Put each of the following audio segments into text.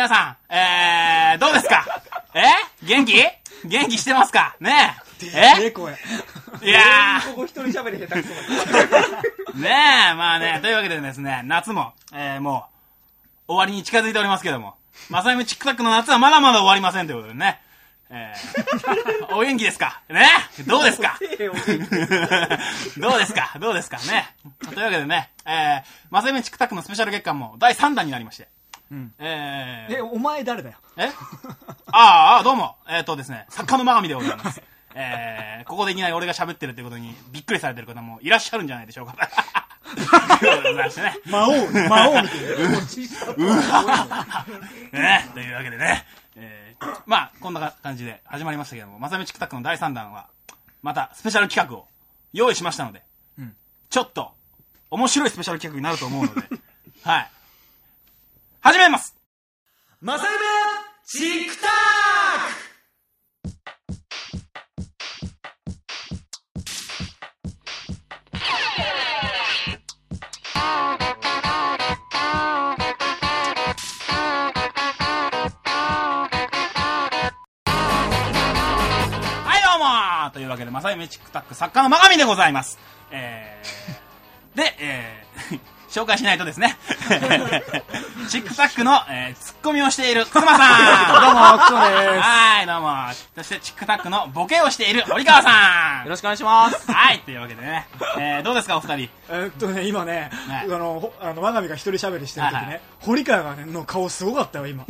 皆さん、えー、どうですか？え？元気？元気してますか？ね？え？ええ声。いやここ一人喋り下手くそー、ねえ、まあね、というわけでですね、夏も、えー、もう、終わりに近づいておりますけども、まさゆみチックタックの夏はまだまだ終わりませんということでね、えー、お元気ですか？ね？どうですか？どうですか？どうですか？ね？というわけでね、えー、まさゆみチックタックのスペシャル月間も第3弾になりまして、えー、え、お前誰だよ？え？ああ、どうも。えっ、とですね、作家の真神でございます。えー、ここでいきなり俺が喋ってるってことにびっくりされてる方もいらっしゃるんじゃないでしょうか。ね。魔王、魔王みたいな。ね、というわけでね、えー、まあ、こんな感じで始まりましたけども、まさみチクタックの第3弾は、またスペシャル企画を用意しましたので、ちょっと、面白いスペシャル企画になると思うので、はい。始めます。マサイチクタはい、どうもというわけで、まさゆめチックタック作家の真神でございます。えー、で、えー、紹介しないとですね、チックタックの、えー、ツッコミをしているくまさん どうも、クソです。はい、どうも。そして、チックタックのボケをしている堀川さんよろしくお願いします。はい、というわけでね、えー、どうですか、お二人？えーっとね、今ね、はいあの、ほあの、我が身が一人喋りしてる時ね、はいはい堀川がね、の顔すごかったよ、今。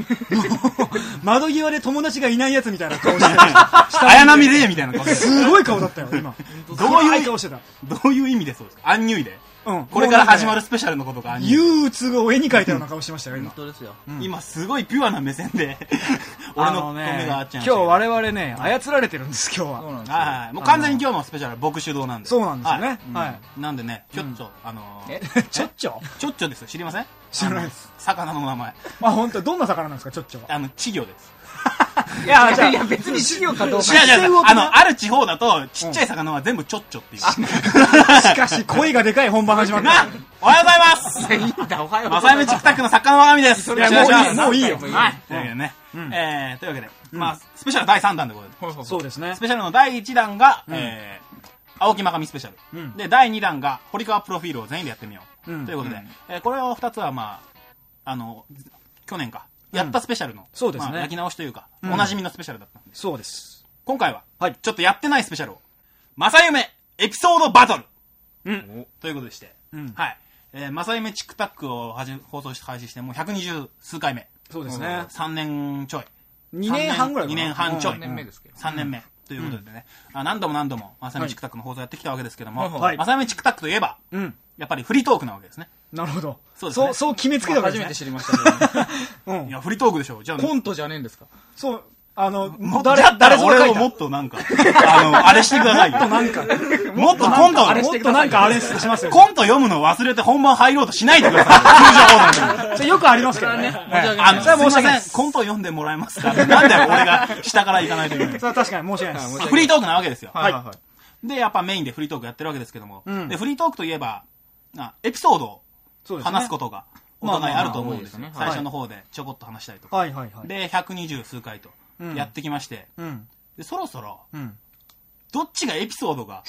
窓際で友達がいないやつみたいな顔してた。綾波レイみたいな顔してすごい顔だったよ、今。どういう暗顔してた。どういう意味でそうですか？アンニュイで。うん。これから始まる。るスペシャルのことが。憂鬱を絵に描いたような顔してましたよ、今。当ですよ。今すごいピュアな目線で、俺の目が合っちゃいま。今日我々ね、操られてるんです、今日は。そうなんですよ。はいはい。もう完全に今日のスペシャルは僕主導なんで。そうなんですよね。ははいい。なんでね、ちょっと、あのー、え？ちょっちょ？ちょっちょですよ。知りません？知らないです。魚の名前。あ、本当？どんな魚なんですか、ちょっちょは。あの、稚魚です。いや、じゃあいや、別に資料かどうか。違うあの、ある地方だと、ちっちゃい魚は全部ちょっちょっていう。しかし、声がでかい本番始まっ なた。おはようございますいいんだ、おはよう。まさゆみチックタックの作家の真神です。それよろしくお願いしますもういいよはい。というわけでね。えー、というわけで、まあ、スペシャル第3弾でございます。そうですねス。ペシャルの第1弾が、えー、青木真神スペシャル。うんで、第2弾が、堀川プロフィールを全員でやってみよう。うんということで、えーこれを2つは、まあ、あの、去年か、やったスペシャルの、そうですねまあ焼き直しというか、んおなじみのスペシャルだったんで、そうです。今回は、はいちょっとやってないスペシャルを、正夢エピソードバトルうん。ということでして、うんはい。えー、正夢チックタックをはじ放送して開始して、もう120数回目。そうですね。3年ちょい。2年半ぐらいか2な年半ちょい。三年目ですけど3年目。ということでね、あ何度も何度も、まさみチックタックの放送やってきたわけですけども、はいまさみチックタックといえば、うん。やっぱりフリートークなわけですね。なるほど。そうですねそう、そう決めつけたわけ初めてですね。知りましたけど、うんい。や、フリートークでしょ。じゃあ、コントじゃねえんですか？そう、あの、もったら誰ぞが書いた？俺をもっとなんか、あの、あれしてくださいよ。なんか、もっとコント、もっとなんかあれしますよ。コント読むの忘れて本番入ろうとしないでください。通常放送に。それよくありますけどね。申し訳ないいません、ですコント読んでもらえますか？なんで俺が下から行かないといけない それは確かに申し訳ないです。フリートークなわけですよ。はいはいはい。で、やっぱメインでフリートークやってるわけですけども、うんで、フリートークといえば、あエピソード話すことがお互いあると思うんです最初の方でちょこっと話したりとか。はいはいはい。で、120数回とうんやってきまして、うん。でそろそろ、うん。どっちがエピソードが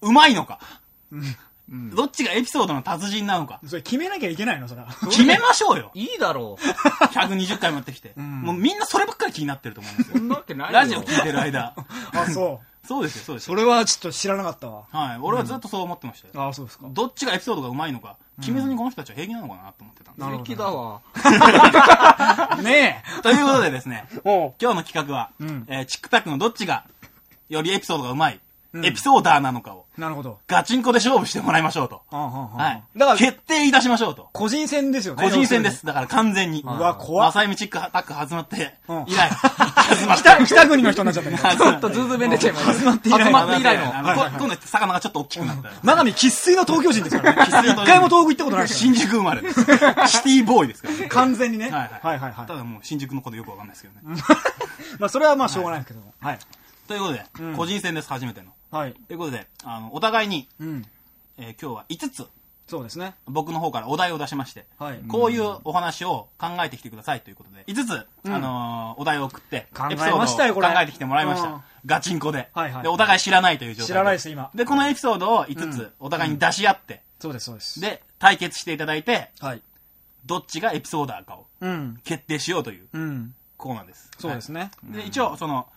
うまいのか、どっちがエピソードの達人なのか、それ決めなきゃいけないのそれは。決めましょうよ。いいだろう。120回もやってきて。もうみんなそればっかり気になってると思うんですよ。そんなわけないよ。ラジオ聞いてる間。あ、そう。そうですよ、そうですよ。それはちょっと知らなかったわ。はい。俺はずっとそう思ってましたよ。あ、そうですか。どっちがエピソードがうまいのか、決めずにこの人たちは平気なのかなと思ってたんですよ。素敵だわ。ねということでですね、今日の企画は、んえーチックタックのどっちがよりエピソードがうまい、エピソーダーなのかを、なるほど。ガチンコで勝負してもらいましょうと。はあはい。だから、決定いたしましょうと。個人戦ですよね。個人戦です。だから完全に。うわ怖っマサイミチックタック始まってうん、以来。始まって。北、北国の人になっちゃったね。始ちょっとズーズー弁出ちゃいました。始まって以来始まって以来の。あのこ今度魚がちょっと大きくなった。長見生粋の東京人ですからね。一回も東北行ったことないですか新宿生まれです。シティボーイですからね。ら。完全にね。はいはい。はいはただもう新宿のことよくわかんないですけどね。まあ、それはまあ、しょうがないですけども。はい。ということで、個人戦です、初めての。はい。ということで、あの、お互いに、うん。えー今日は5つそうですね。僕の方からお題を出しまして、はい。こういうお話を考えてきてくださいということで、5つ、うんあのーお題を送って、考えエピソードをましたよこれ考えてきてもらいましうんた。ガチンコで。はいはいで、お互い知らないという状態知らないです、今。で、このエピソードを5つお互いに出し合って、そうです、そうです。で、対決していただいて、はい。どっちがエピソーダーかをうん。決定しようといううん。コーナーです。そうですね。はいで、一応、その、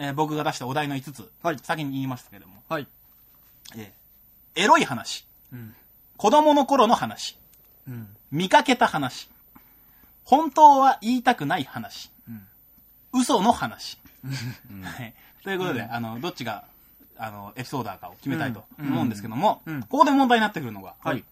えー僕が出したお題の5つ、はい。先に言いましたけども、はい。えーエロい話、ん。子供の頃の話、うん。見かけた話、本当は言いたくない話、嘘の話。はい。ということで、あの、どっちが、あの、エピソーダーかを決めたいと思うんですけども、うん。うん。ここで問題になってくるのが、はい。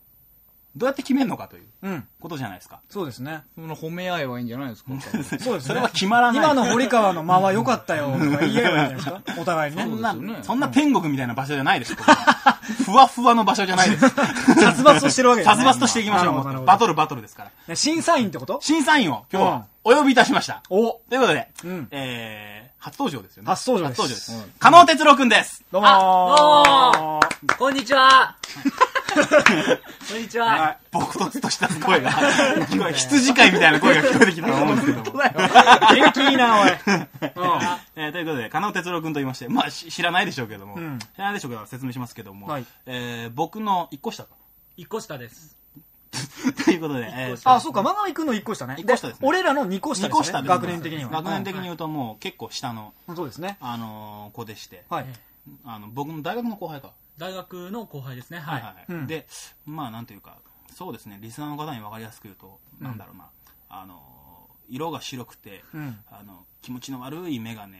どうやって決めるのかといううん。ことじゃないですか。そうですね。その褒め合えばいいんじゃないですか そうですね。それは決まらない。今の堀川の間は良かったよ、とか言えばいいんじゃないですか お互いにね。そんな、そんな天国みたいな場所じゃないです。ふわふわの場所じゃないです。殺伐としてるわけですね。殺伐としていきましょう。バトルバトルですから。ね審査員ってこと？審査員を今日はお呼びいたしました。おということで、うんえー、初登場ですよね。初登場です初登場ですうん。加納哲郎くんです。どうもーこんにちは こんにちは、はい。朴突とした声が、羊飼いみたいな声が聞こえてきたと思うんですけども。元気いいな、おい。えーということで、加納哲郎くんと言いまして、まあ、し知らないでしょうけども、うん知らないでしょうけど、説明しますけども、はいえー僕の一個下と。一個下です。ということで、えーあ、そうか、真上くんの1個下ね。一個下ですね俺らの2個下二個下ですね。学年的には。学年的に言うともう結構下の、うんそうですね。あのー子でして、はい。あの、僕の大学の後輩か。大学の後輩ですね。はい。で、まあなんていうか、そうですね、リスナーの方に分かりやすく言うと、なんだろうな、あの、色が白くて、うんあの、気持ちの悪い眼鏡の、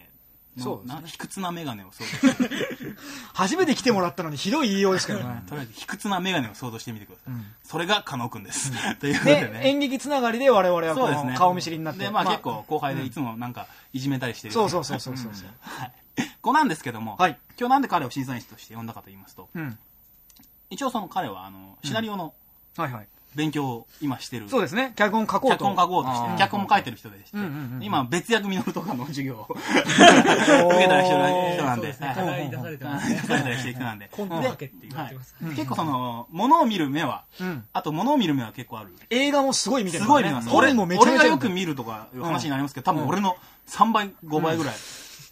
そうな卑屈な眼鏡を想像して、初めて来てもらったのにひどい言いようですけどね。とりあえず卑屈な眼鏡を想像してみてください。うんそれが加納くんです。ということでで、ね。演劇つながりで我々はこそうね。の顔見知りになって。で、まあ結構後輩でいつもなんかいじめたりしてる。そうそうそうそうそう。はい。子なんですけども、はい今日なんで彼を審査員として呼んだかと言いますと、うん。一応その彼はあの、シナリオのはいはい。勉強を今してる。そうですね。脚本書こうと。脚本書こうとして脚本も書いてる人でして、今別役実とかの授業を 受けたりしてる人なんで、そうですね。はい課題出されてま。出されたりしてる人なんで、コント書けって言われてます。はい結構その、物を見る目は、うん。あと物を見る目は結構ある。映画もすごい見てるすからね。ごい見ます。俺本もめちゃめちゃ俺がよく見るとかいう話になりますけど、多分俺の3倍、5倍ぐらい。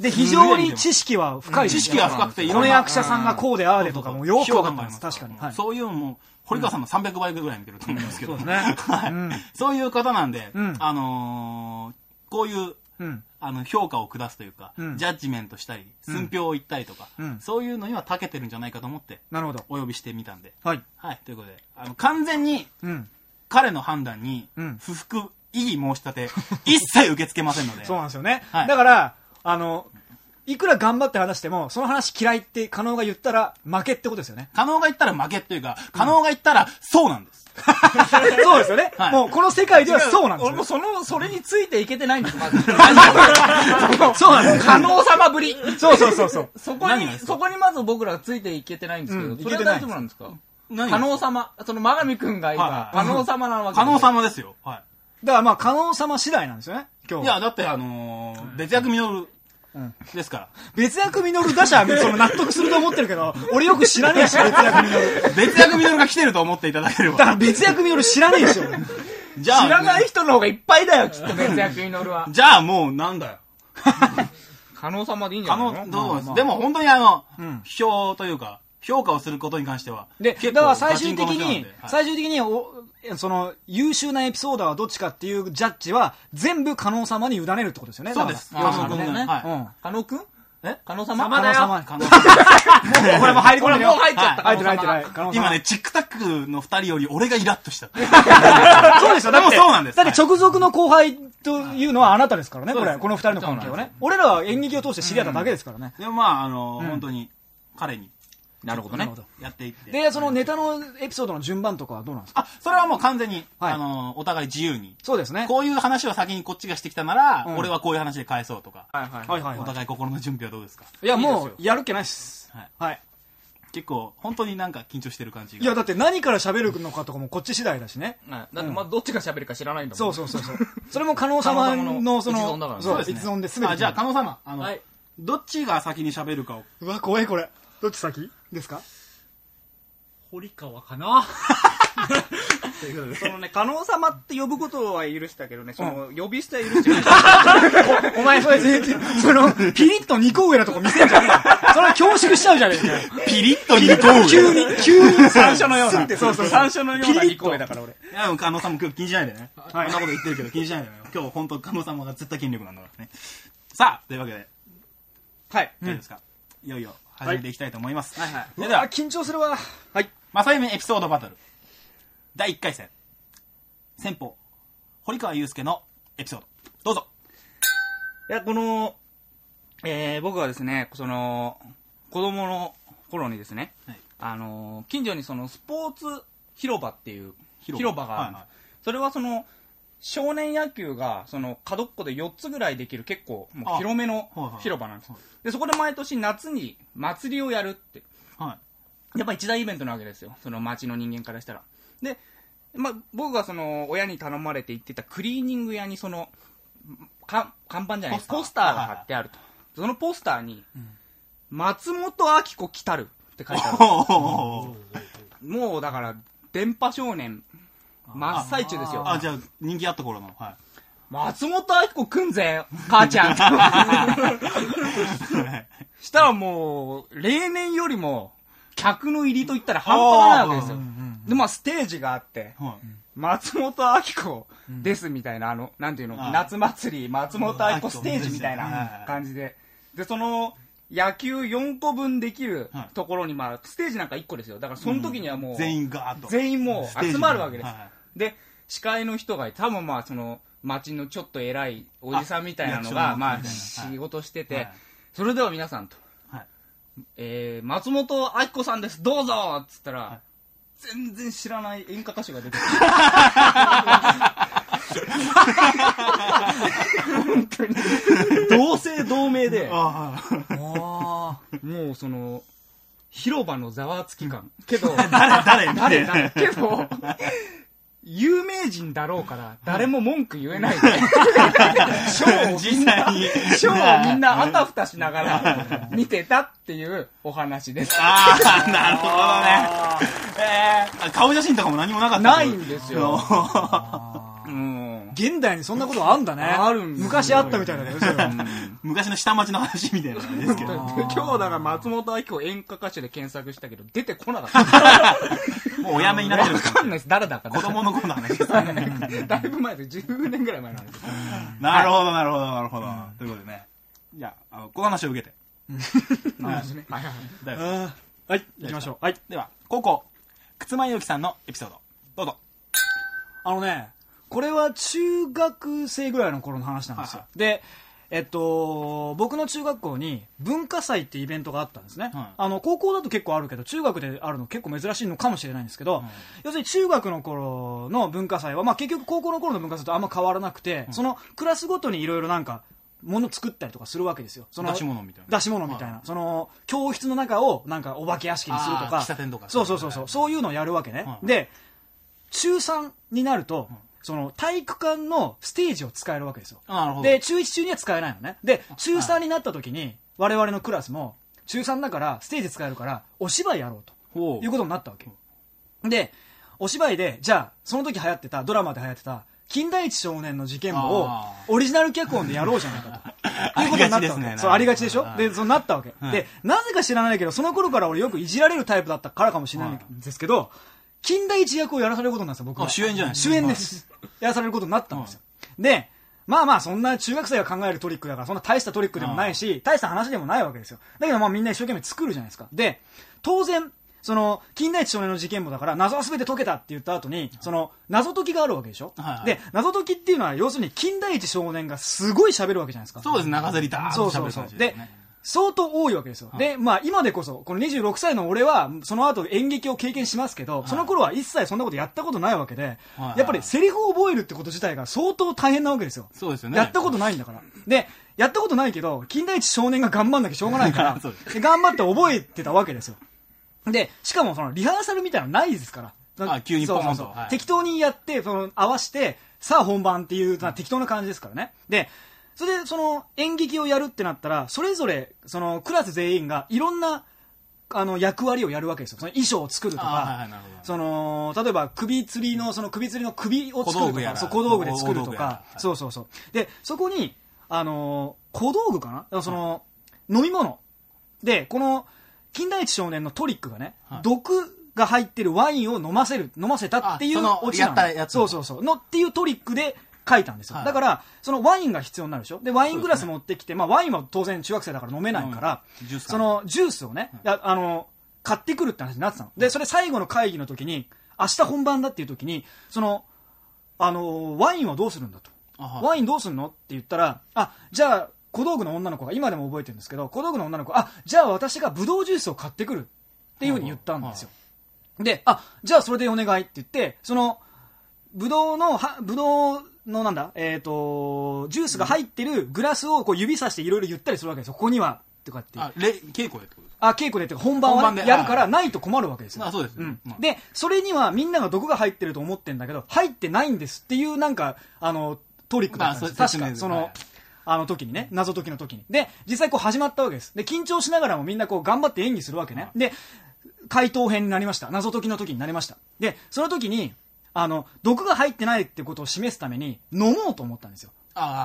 で、非常に知識は深いです知識が深くていろんなこの役者さんがこうでああでとかもよく分かってます。評価確かに。はい。そういうもう、堀川さんの300倍ぐらい見てると思うんですけど、そう い。うん。そういう方なんで、うん。あのーこういう、うん。あの、評価を下すというか、うん。ジャッジメントしたり、寸評を言ったりとか、うん。そういうのには長けてるんじゃないかと思って、なるほど。お呼びしてみたんで。はい。はい、ということで、あの、完全にうん。彼の判断にうん、不服、異議申し立て、一切受け付けませんので、そうなんですよね。はい。だから、あの、いくら頑張って話しても、その話嫌いって加納が言ったら負けってことですよね。加納が言ったら負けっていうか、加納が言ったらそうなんです。そうですよね。はいもうこの世界ではそうなんですよ俺も。その、それについていけてないんです、まず。そうなんですよ。可能様ぶり。そうそうそうそう。そこに、何がですか？そこにまず僕らついていけてないんですけど、うんそれは大丈夫なんですか？何可能様。その、真上くんが今は、い可能様なわけで加納様ですよ。はだからまあ、加納様次第なんですよね。今い。日。いや、だってあのー別役実るうんですから。別役実る打者はその納得すると思ってるけど、俺よく知らねえし、別役実る。別役実が来てると思っていただけれだからば。別役実る知らねえし、俺。じゃあ、知らない人の方がいっぱいだよ、きっと別役に乗るわ。じゃあもうなんだよ。可能様でいいんじゃないの？どうですでも本当にあの、ん評というか、評価をすることに関しては。で、結構だから最終的にで、はい最終的にお、その、優秀なエピソードはどっちかっていうジャッジは、全部加納様に委ねるってことですよね。そうです。加納君ねね。はい。うん。可能くん？え？可能様？加納様。加納 これも入り込んでるよ。もう入っちゃった入ってない入ってない。加納様今ね、チックタックの二人より俺がイラッとした。そうですよ。でもそうなんですだって直属の後輩というのはあなたですからね、これ。この二人の関係はね。俺らは演劇を通して知り合っただけですからね。でもまあ、あの、本当に、彼になるほどねなるほ。ど。やっていって。で、そのネタのエピソードの順番とかはどうなんですか？あ、それはもう完全に、はいあの、お互い自由に。そうですね。こういう話を先にこっちがしてきたなら、うん俺はこういう話で返そうとか。はいはいおはいはいは互い心の準備はどうですか？い。いや、もうやるっけないっす。はい。はい。結構、本当になんか緊張してる感じが。いや、だって何から喋るのかとかもこっち次第だしね。はいだってまあどっちが喋るか知らないんだもん。そうそうそうそう。それも加納様の、のその、一存だからねそう、ですね一存で全て。あ、じゃあ、加納様、あの、はいどっちが先に喋るかを。うわ、怖いこれ。どっち先ですか？堀川かな？ということでそのね、加納様って呼ぶことは許したけどね、その、呼び捨ては許してない。お前それ全然、その、ピリッと2個上のとこ見せんじゃねえよ。それは恐縮しちゃうじゃねえかよ。ピリッと二個上。急に、急に山椒のような。そうそう、山椒のような2個上だから俺。いや、加納さんも今日気にしないでね。こんなこと言ってるけど気にしないでね。今日本当加納さんが絶対権力なんだからね。さあ、というわけで、はい。どうですか、いよいよ始めていきたいと思います。はいはい。それでは、緊張するわ。はい。正夢エピソードバトル。第1回戦。先方、堀川祐介のエピソード。どうぞ。いや、この、えー、僕はですね、その、子供の頃にですね、はいあの、近所にそのスポーツ広場っていう広場があるんです、はいはいそれはその、少年野球が、その、角っこで4つぐらいできる結構、もう広めのはいはい広場なんですはい。で、そこで毎年夏に祭りをやるって。はい。やっぱ一大イベントなわけですよ。その町の人間からしたら。で、まあ、僕がその、親に頼まれて行ってたクリーニング屋にその、か看板じゃないポスターポスターが貼ってあると。そのポスターに、松本明子来たるって書いてある。もうだから、電波少年、真っ最中ですよ。あ、じゃあ、人気あった頃の。はい。松本明子来んぜ、母ちゃん。したらもう、例年よりも、客の入りといったら半端ないわけですよ。で、まあ、ステージがあって、はい。松本明子ですみたいな、あの、なんていうの、夏祭り、松本明子ステージみたいな感じで。で、その、野球4個分できるはいところに、まあ、ステージなんか1個ですよ。だからその時にはもう、全員ガーッと。全員もう集まるわけです。はいで、司会の人が、多分まあ、その、町のちょっと偉いおじさんみたいなのあが、まあ、役所のみたいな。仕事してて、はい。それでは皆さんと、はい。えー、松本明子さんです、どうぞっつったら、い。全然知らない演歌歌手が出てくる。本当に。同姓同名で、あああもうその、広場のざわつき感。けど、誰、誰、誰誰？けど、有名人だろうから、誰も文句言えないで、ショーをみん実な、際に。ショーをみんなあたふたしながら見てたっていうお話です。ああ、なるほどね。えー、顔写真とかも何もなかったないんですよ。現代にそんなことあんだね。あるんですよ昔あったみたいだね。それは昔の下町の話みたいな感じですけど。今日だから松本明子演歌歌手で検索したけど、出てこなかった。もうおやめになってるわかんないです。誰だか。子供の頃の話ですね。だいぶ前で10年ぐらい前の話です。なるほど、なるほど、なるほど。ということでね。じゃあ、あのこの話を受けて。はいはいはい。だよあーはい、行きましょう。はい。では、高校、靴間ゆうきさんのエピソード。どうぞ。あのね、これは中学生ぐらいの頃の話なんですよ。はで、えっと、僕の中学校に文化祭ってイベントがあったんですね。はいあの、高校だと結構あるけど、中学であるの結構珍しいのかもしれないんですけど、要するに中学の頃の文化祭は、まあ結局高校の頃の文化祭とあんま変わらなくて、そのクラスごとにいろいろなんか、もの作ったりとかするわけですよ。その出し物みたいな出し物みたいな。その、教室の中をなんかお化け屋敷にするとか。喫茶店とかそうそうそうそう。そういうのをやるわけね。はいで、中3になると、その体育館のステージを使えるわけですよ。あなるほど。で、中1中には使えないのね。で、中3になった時に、我々のクラスも、中3だからステージ使えるから、お芝居やろうと。いうことになったわけ。で、お芝居で、じゃあ、その時流行ってた、ドラマで流行ってた、金田一少年の事件簿をあ、オリジナル脚本でやろうじゃないかと。いうことになったわけ。ありがちですねそう、ありがちでしょ？はいで、そうなったわけ。はいで、なぜか知らないけど、その頃から俺よくいじられるタイプだったからかもしれないんですけど、金田一役をやらされることになったんですよ、僕は。あ主演じゃない主演です。やらされることになったんですよ。で、まあまあ、そんな中学生が考えるトリックだから、そんな大したトリックでもないし、大した話でもないわけですよ。だけどまあみんな一生懸命作るじゃないですか。で、当然、その、金田一少年の事件簿だから、謎は全て解けたって言った後に、その、謎解きがあるわけでしょ、はいはいで、謎解きっていうのは、要するに、金田一少年がすごい喋るわけじゃないですか。そうです、長ゼリダーッと喋るそうそう。で感じですね。、相当多いわけですよ。で、まあ今でこそ、この26歳の俺は、その後演劇を経験しますけど、その頃は一切そんなことやったことないわけで、はいやっぱりセリフを覚えるってこと自体が相当大変なわけですよ。そうですよね。やったことないんだから。で、やったことないけど、金田一少年が頑張んなきゃしょうがないから 頑張って覚えてたわけですよ。で、しかもそのリハーサルみたいなのないですから。あ急にポンとそうそうそうはい適当にやって、その合わして、さあ本番っていう、まあ適当な感じですからね。で、それでその演劇をやるってなったら、それぞれ、そのクラス全員がいろんなあの役割をやるわけですよ。その衣装を作るとか、その例えば首吊りのその首吊りの首を作るとか小道具で作るとか。そうそうそう。でそこにあのー小道具かな？その、飲み物。でこの金田一少年のトリックがね、はい。毒が入ってるワインを飲ませる飲ませたっていうオチなの。そうそうそう。のっていうトリックで書いたんですよ、はい。だからそのワインが必要になるでしょ？でワイングラス持ってきて、まあ、ワインは当然中学生だから飲めないから、そのジュースをね、やあの買ってくるって話になってたの。でそれ最後の会議の時に明日本番だっていう時にそのあのワインはどうするんだと。ワインどうするのって言ったらあじゃあ小道具の女の子が今でも覚えてるんですけど小道具の女の子あじゃあ私がブドウジュースを買ってくるっていうふうに言ったんですよ、であじゃあそれでお願いって言ってそのブドウのはブドウのなんだ？えっ、とジュースが入ってるグラスをこう指さしていろいろ言ったりするわけですよ。ここには。とかってあれ稽古でってことあ稽古でって本番は本番で。やるからないと困るわけですよ。あそうですうん。まあ。でそれにはみんなが毒が入ってると思ってんだけど入ってないんですっていうなんかあのトリックだったんです、まあ確かその、はいあの時にね。謎解きの時に。で実際こう始まったわけです。で緊張しながらもみんなこう頑張って演技するわけね、で回答編になりました。謎解きの時になりました。でその時にあの毒が入ってないってことを示すために飲もうと思ったんですよ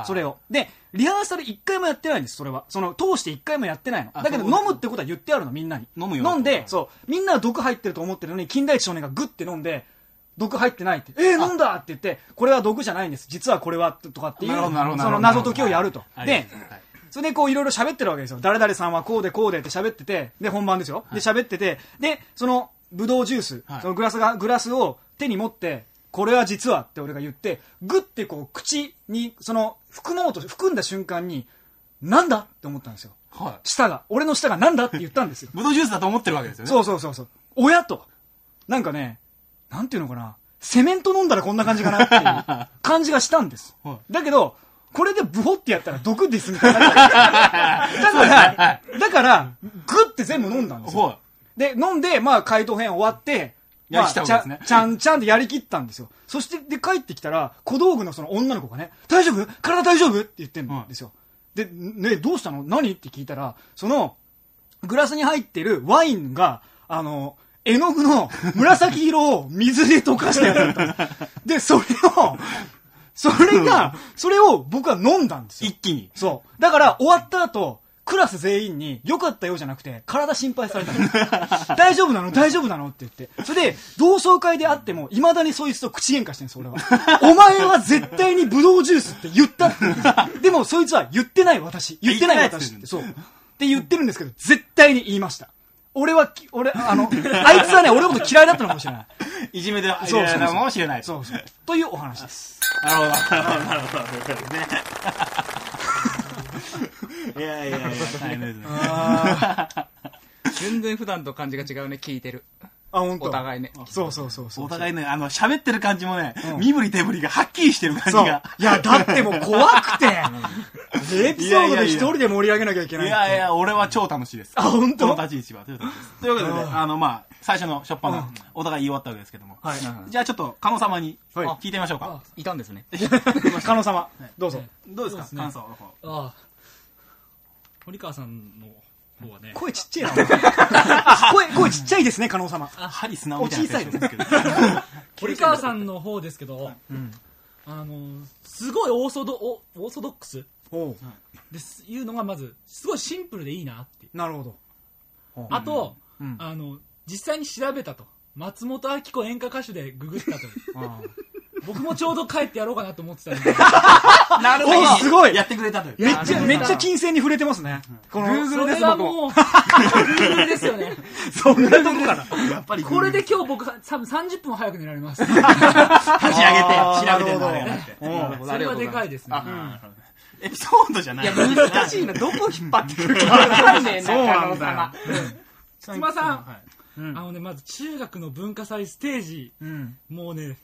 それを。で、リハーサル一回もやってないんです、それは。その、通して一回もやってないの。あだけど、飲むってことは言ってあるの、みんなに。飲むよ飲んで、そう、みんなは毒入ってると思ってるのに、金田一少年がグッて飲んで、毒入ってないって。えー、飲んだって言って、これは毒じゃないんです。実はこれは、とかっていう、その謎解きをやると。はいで、はいそれでこういろいろ喋ってるわけですよ。誰々さんはこうでこうでって喋ってて、で、本番ですよ。で、喋ってて、で、その、ブドウジュース、はいそのグラスが、グラスを手に持って、これは実はって俺が言って、グッてこう口に、その、含もうと、含んだ瞬間に、なんだって思ったんですよ。はい舌が、俺の舌がなんだって言ったんですよ。ブドウジュースだと思ってるわけですよねそうそうそうそう。親と、なんかね、なんていうのかな、セメント飲んだらこんな感じかなっていう感じがしたんです。はだけど、これでブホってやったら毒ですみたいにな だから、だから、グッて全部飲んだんですよ。はいで、飲んで、まあ、回答編終わって、まあ、ちゃん、ちゃん、ちゃんとやりきったんですよ。そして、で、帰ってきたら、小道具のその女の子がね、大丈夫？体大丈夫？って言ってんですよ。で、ね、どうしたの？何？って聞いたら、その、グラスに入ってるワインが、あの、絵の具の紫色を水で溶かしたやつだったんです。で、それを、それが、それを僕は飲んだんですよ一。気にそう。だから、終わった後、クラス全員に、良かったよじゃなくて、体心配されたの 大丈夫なの？大丈夫なの？って言って。それで、同窓会で会っても、未だにそいつと口喧嘩してるんです、俺は。お前は絶対にブドウジュースって言ったって。でも、そいつは言ってない私。言ってない私って。そう。って言ってるんですけど、絶対に言いました。俺はき、俺、あの、あいつはね、俺のこと嫌いだったのかもしれない。いじめでそうそうかもしれないそうそう。というお話です。なるほどなるほどなるほどねいやいやいや。大変ですね全然普段と感じが違うね、聞いてる。あ、本当。お互いね。そうそうそうそう。お互いねあの喋ってる感じもねうん。身振り手振りがはっきりしてる感じそう。がいや、だってもう怖くて、エピソードで一人で盛り上げなきゃいけないいって。やいや俺は超楽しいです。あ本当？この立ち位置は。ということですというわけでねうん。あのまあ最初の初っ端のうん。お互い言い終わったわけですけども。はい。じゃあちょっと加納様にはい。聞いてみましょうか。いたんですね。加納様、どうぞ。どうですか？そうですね。感想の方。ああ堀川さんの方はね。声ちっちゃいな。声、声ちっちゃいですね、加納様。針素直みたいです。けど。堀川さんの方ですけど、うん。あのすごいオーソドオオーソドックスおう。ですいうのがまずすごいシンプルでいいなって。なるほど。あと、うん。あの実際に調べたと。松本明子演歌歌手でググったとあ僕もちょうど帰ってやろうかなと思ってたんで なるおすごい。やってくれたという。めっちゃ、めっちゃ金銭に触れてますね。この、それはもう Google ですよね そんなとこから。やっぱりこれで今日僕は多分30分早く寝られます。立ち上げて調べてるねほどなるほど。それはでかいですね。エピソードじゃない。いや、難しいな。どこ引っ張ってくるかわかんねえな、そうなんだ。よ加納様妻さん、あのねまず中学の文化祭ステージ。うん。もうね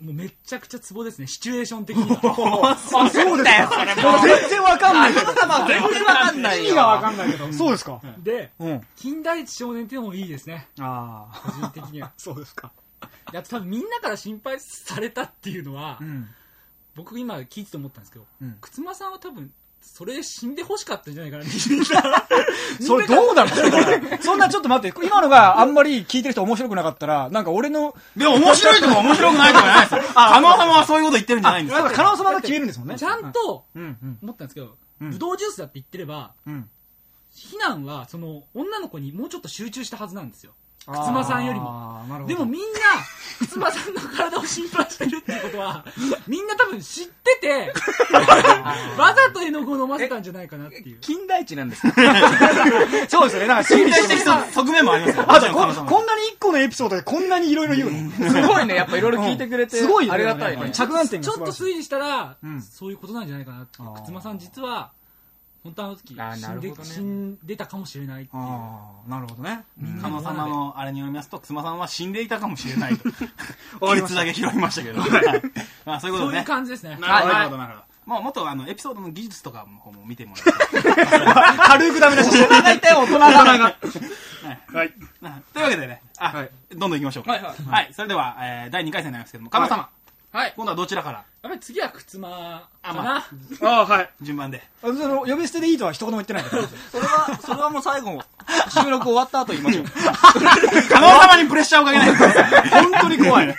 もうめっちゃくちゃツボですねシチュエーション的には あ、そうですか。全然わかんないけど。全然わかんないよ。意味がわかんないけど。そうですか。でうん。金田一少年っていうのもいいですねああ。個人的には そうですか。であと多分みんなから心配されたっていうのは、うん。僕今聞いてて思ったんですけど、うんくつまさんは多分それ死んで欲しかったんじゃないかな それどうなのそんなちょっと待って、今のがあんまり聞いてる人面白くなかったら、なんか俺の、でも面白いとか面白くないとかじゃないですよ。加納様はそういうこと言ってるんじゃないんですよ。なんか、カナオ様が消えるんですもんね。ちゃんとうんうん。思ったんですけど、うんブドウジュースだって言ってればうん。避難はその女の子にもうちょっと集中したはずなんですよ靴間さんよりも。でもみんな靴間さんの体を心配してるっていうことは みんな多分知ってて わざと絵の具を飲ませたんじゃないかなっていう金田一なんですか？そうですよね。なんか推理してる人。側面もありますよ。あとこ、こんなに一個のエピソードでこんなにいろいろ言うの。すごいね、やっぱいろいろ聞いてくれて。すごいよありがたいね。着眼点ちょっと。推理したら、うんそういうことなんじゃないかなってあー靴間さん実は本当はあの時あー死んで,、なるほどね死んでたかもしれないっていうああ、なるほどね。加納様のあれによりますと、くすまさんは死んでいたかもしれないと。わかりました技術だけ拾いましたけど。はいまあそういうことでねそういう。感じですねなるほど、はいなるほど、なるほど。まあ、もっとあの、エピソードの技術とかの方も見てもらえたら。軽くダメ出しして。大体大人が。はい。なというわけでね、あ、はいどんどん行きましょうか。はいはいはい。それでは、えー第2回戦になりますけども、加納様。はい今度はどちらから？やっぱり次は靴間かあな、まあ あ、はい。順番で。あその、呼び捨てでいいとは一言も言ってないから。それは、それはもう最後、収録終わった後言いましょう。加納様にプレッシャーをかけないでください。本当に怖い。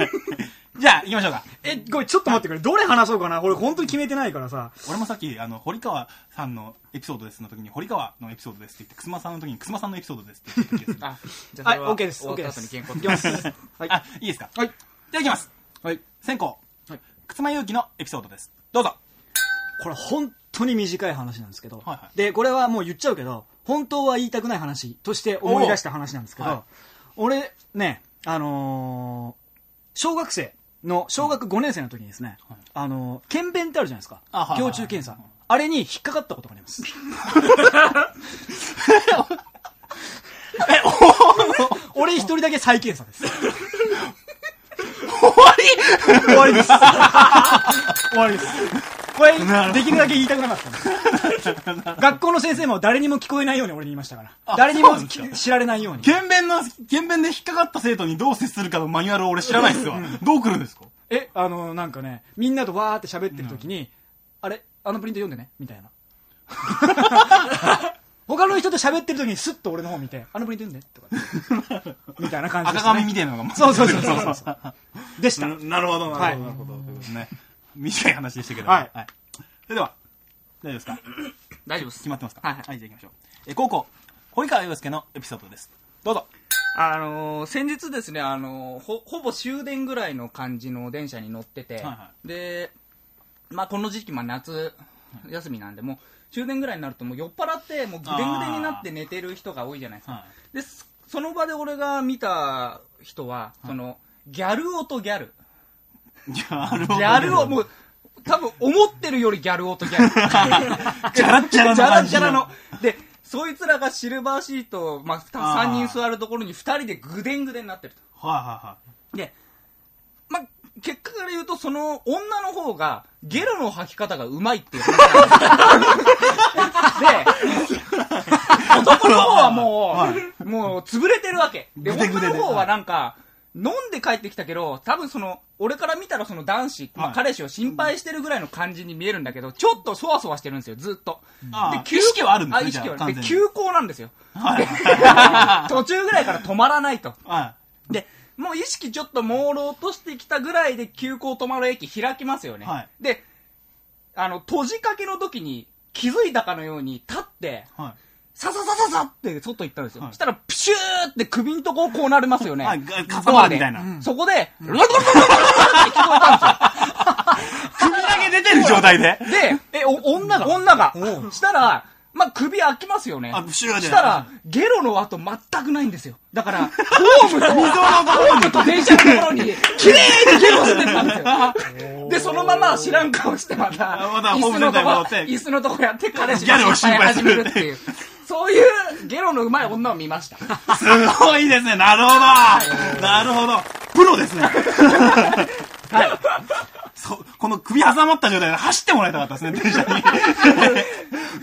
じゃあ、行きましょうか。え、ごめん、ちょっと待ってくれ。どれ話そうかな？俺本当に決めてないからさ。俺もさっき、あの、堀川さんのエピソードですの時に、堀川のエピソードですって言って、くすまさんの時に、くすまさんのエピソードですって言った気がする。あ、じゃあそれはい OK です終わった OK です後に健康いきますはいあ、いいですか？はい。じゃあ行きます。はい。先行。はい。くつまゆうきのエピソードです。どうぞ。これ本当に短い話なんですけど、はいはい。でこれはもう言っちゃうけど本当は言いたくない話として思い出した話なんですけど、はい。俺ねあのー小学生の小学5年生の時にですね、はい。あのー検便ってあるじゃないですか。胸中検査。あれに引っかかったことがあります。俺一人だけ再検査です 終わり終わりです。終わりです。これできるだけ言いたくなかったんです学校の先生も誰にも聞こえないように俺に言いましたから。あ誰にも知られないように。検便の、検便で引っかかった生徒にどう接するかのマニュアルを俺知らないっすわ。どう来るんですか？えあのなんかねみんなとわーって喋ってる時に、あれ？あのプリント読んでね？みたいな 他の人と喋ってる時にスッと俺の方見てあのプリント読んでとか みたいな感じで赤した、ね、髪みたいなのが。そうそうそうそうそうでした ななるほど、なはいるほど、なるほど。ということですね。短い話でしたけど。はいそれでは、大丈夫ですか？大丈夫です決。まってますか？はいはいはい、じゃあ行きましょう。え、高校、堀川洋介のエピソードです。どうぞ。あのー先日ですね、あのーほ、ほぼ終電ぐらいの感じの電車に乗ってて、はいはで、まあこの時期、まあ夏休みなんで、もう終電ぐらいになるともう酔っ払って、もうぐでんぐでんになって寝てる人が多いじゃないですか。はで、そその場で俺が見た人は、その、ギャル男ギャル。い。ギャルギャルを、もう、多分思ってるよりギャル男ギャル。ジャラッジャラのジャラの。で、そいつらがシルバーシート、まあ、多分あー3人座るところに2人でぐでんぐでんになってると。はいはで、まあ、結果から言うと、その女の方が、ゲロの吐き方がうまいっていう話なんですよ。で、男の方はもう、はもう潰れてるわけ。で、女の方はなんか、飲んで帰ってきたけど、多分その、俺から見たらその男子、まあはい彼氏を心配してるぐらいの感じに見えるんだけど、ちょっとそわそわしてるんですよ、ずっと。あー急意識はあるんですねあ、意識はある。で、じゃあ完全に急行なんですよ。途中ぐらいから止まらないと。はで、もう意識ちょっと朦朧としてきたぐらいで急行止まる駅開きますよね。はいで、あの、閉じかけの時に気づいたかのように立って、い。はい。さささささって外行ったんですよ。はいそしたら、プシューって首んとここうなりますよね。はいが固まるみたいなそこで、ロロロロロロロって聞こえたん首だけ出てる状態でですよ。で、えお女が女が。したら、まあ、首開きますよね。あプシューでしたら、ゲロの跡全くないんですよ。だから、ホームと、ホームと電車のところに、綺麗にゲロしてたんですよ。で、そのまま知らん顔してまた、椅子のとこ椅子のとこやって彼氏ギャルを心配始めるっていう。そういうゲロの上手い女を見ました。すごいですね。なるほど。なるほど。プロですね。はい。そこの首挟まった状態で走ってもらいたかったですね、電車に。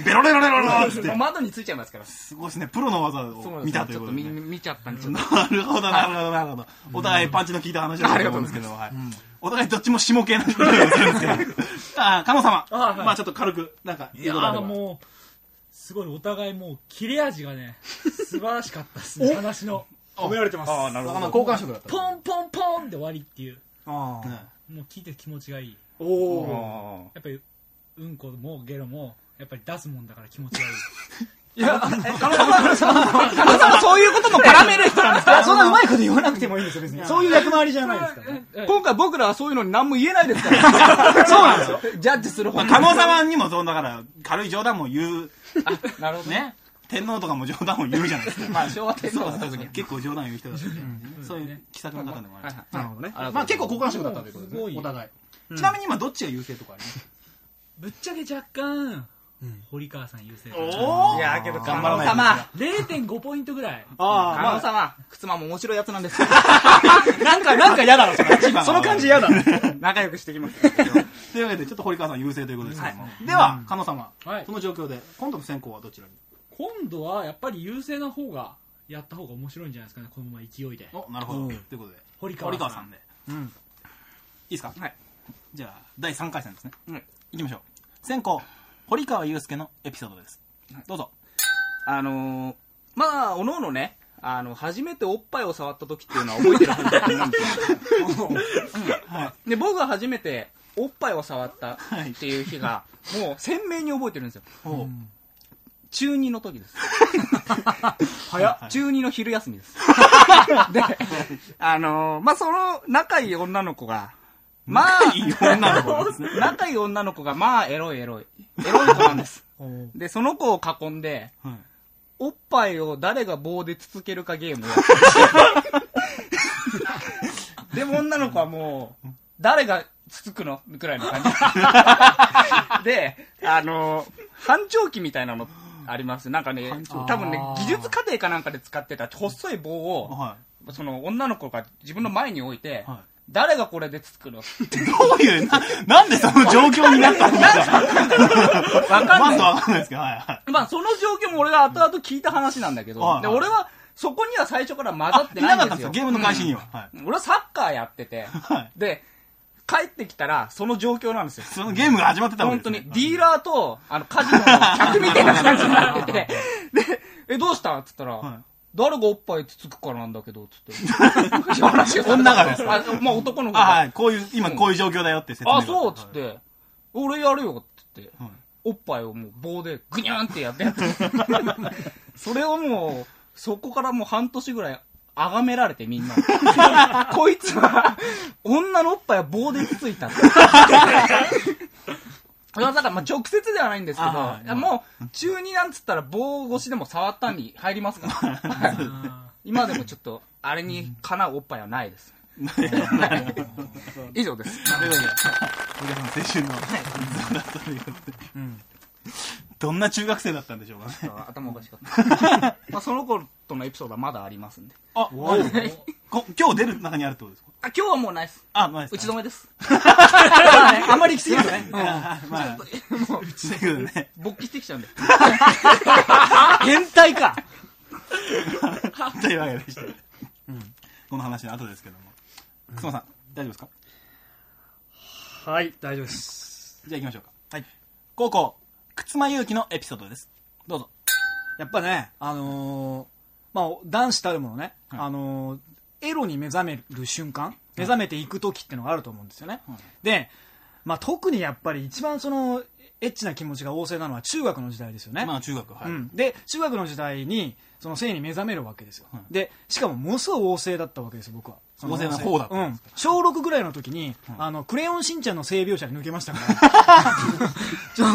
ベロレロレロロってもう窓についちゃいますから。すごいですね。プロの技を見たというちょっ見こととでね見ちゃったんで、ちょっと。なるほどなるほどなるほど。お互いパンチの効いた話だと思うんですけどはい。お互いどっちも下系な人をするんですけど。あ加納様あはい。まあちょっと軽くなんかいやもう、すごいお互いもう切れ味がね、素晴らしかったですね、話の。褒められてます。ああ、なるほど。交換色だった。ポンポンポンで終わりっていう。ああ。もう聞いて気持ちがいい。おお。やっぱり、うんこもゲロも、やっぱり出すもんだから気持ちがい。い。いや、加納さんはそういうことも絡める人なんですか？そんなうまいこと言わなくてもいいんです。よ、別に。そういう役回りじゃないですから。今回僕らはそういうのに何も言えないですから。そうなんですよ。ジャッジする方まあ加納様にもそうだから軽い冗談も言う。なるほど。ね？ね天皇とかも冗談を言うじゃないですか。まあ、昭和天皇は特に。結構冗談言う人だったんで。そういう気さくな方でもあるなるほどね。まあ結構交換色だったということですね。お互い。ちなみに今どっちが優勢とかあります？ぶっちゃけ若干、堀川さん優勢いや、けど、加頑張らないと納様。0.5ポイントぐらい。あ加納様。靴間も面白いやつなんですよ。あ、なんか、なんか嫌だな、それ。その感じ嫌だ。仲良くしてきます。というわけでちょっと堀川さん優勢ということですけどもでは加納様はいその状況で今度の選考はどちらに？今度はやっぱり優勢な方が、やった方が面白いんじゃないですかね、このまま勢いで。おなるほどということで堀川さんでうん。いいですか？はい。じゃあ第3回戦ですねうんいきましょう先行堀川祐介のエピソードですどうぞあのー、まあ、おのおのね、あの、初めておっぱいを触った時っていうのは覚えてるはずなんですよ。うんで、僕が初めておっぱいを触ったっていう日が、もう鮮明に覚えてるんですよ。中2の時です。早っ。中2の昼休みです。で、あのーまあ、その仲いい女の子が、まあ、いい女の子ですね。仲いい女の子が、まあ、エロいエロい。エロい子なんです。で、その子を囲んで、はい。おっぱいを誰が棒でつつけるかゲームをやって でも女の子はもう、誰がつつくの？くらいの感じ。で、あの、反調器みたいなのあります。なんかね、多分ね技術課程かなんかで使ってた細い棒を、はその女の子が自分の前に置いて、はい誰がこれでつつくの？いどういうななんでその状況になったんですか。わかんない。まずわかんないですけどはいはい。まあ、その状況も俺が後々聞いた話なんだけど、はいで、俺は、そこには最初から混ざってあいなかったんないんですよ。ですよゲームの開始には。はい。俺はサッカーやってて、はい。で、帰ってきたら、その状況なんですよ。そのゲームが始まってたわけ本ですね。当に、ディーラーと、あの、カジノの客みたいな感じになってて、で、え、どうした？って言ったら、はい誰がおっぱいつつくからなんだけど、つって。女がですあ、まあ男の子あが。はいこういう今こういう状況だよって説明があ、そうっつって、俺やるよって言って、はいおっぱいをもう棒でグニャンってやってやって。それをもう、そこからもう半年ぐらい、崇められてみんな。こいつは、女のおっぱいは棒でつついた。だからまあ直接ではないんですけど、あはいもう中2なんつったら棒越しでも触ったに入りますから。今でもちょっと、あれにかなうおっぱいはないです。以上です。ということで堀川さん青春の溝だったということでどんな中学生だったんでしょうかね頭おかしかった。まあその子とのエピソードはまだありますんで。あこ今日出る中にあるってことですか？あ、今日はもうないです。あないです打ち止めです。あんまり行き過ぎるとね。あまあ。という。ことでね。勃起してきちゃうんで。変態か。というわけでしたこの話の後ですけども。くすまさん大丈夫ですか？はい、大丈夫です。じゃあ行きましょうか。はい。高校靴間勇気のエピソードです。どうぞ。やっぱね、あのーまあ、男子たるものね、はい。あのーエロに目覚める瞬間、目覚めていく時っていうのがあると思うんですよね。で、まあ、特にやっぱり一番その、エッチな気持ちが旺盛なのは中学の時代ですよね。まあ中学はいうん、で中学の時代にその性に目覚めるわけですよ、はいでしかもものすごい旺盛だったわけですよ僕は。旺盛な方だったうん。ん小6ぐらいの時に、あのクレヨンしんちゃんの性描写に抜けましたから。ちょ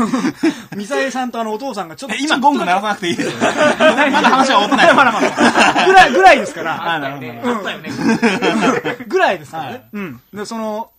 ミサエさんとあのお父さんがちょっとえ今ゴング鳴らさなくていいですよ。まだ話は終わってない。まだまだぐらいぐらいですから。あなるほどねあったよね。ぐらいですからね、はい。うん。でその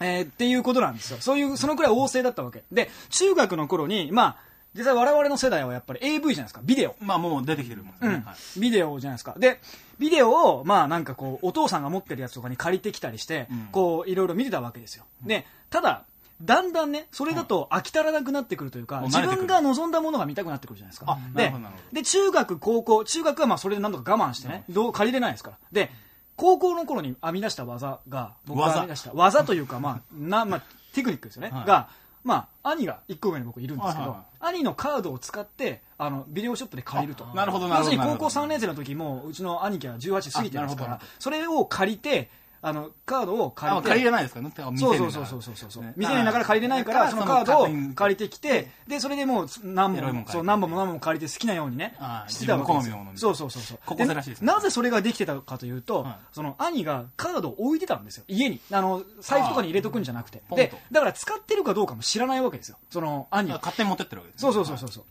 えーっていうことなんですよ。そういうそのくらい旺盛だったわけ。で中学の頃にまあ実際我々の世代はやっぱり AV じゃないですか。ビデオ。まあもう出てきてるもんうん。ねはい。ビデオじゃないですか。で、ビデオを、まあなんかこう、お父さんが持ってるやつとかに借りてきたりして、うん。こう、いろいろ見てたわけですよ。で、ただ、だんだんね、それだと飽き足らなくなってくるというか、自分が望んだものが見たくなってくるじゃないですか。でで、中学、高校、中学はまあそれでなんとか我慢してね、どう借りれないですから。で、高校の頃に編み出した技が、僕が技。編み出した技というか、まあ、な、まあ、テクニックですよね。はい。が、まあ、兄が一個上に僕いるんですけど、はいはい兄のカードを使って、あの、ビデオショップで借りると。なるほどなるほど要するに高校なるほど。3年生の時も、うちの兄貴は18過ぎてますからあなるほど、それを借りて、あの、カードを借りて、あ借りれないですから。ね未そうそうそうそうそうそう、ね。未成年だから借りれないからあそのカードを借りて。きてでそれでもう何本もそう何本も何本も借りて好きなようにねあしてたわけですよ。そうそうそうそう。高校生らしいですね。なぜそれができてたかというと、はい。その兄がカードを置いてたんですよ。家に。あの財布とかに入れとくんじゃなくて。でだから使ってるかどうかも知らないわけですよ。その兄はあ勝手に持ってってるわけですね。そうそうそうそう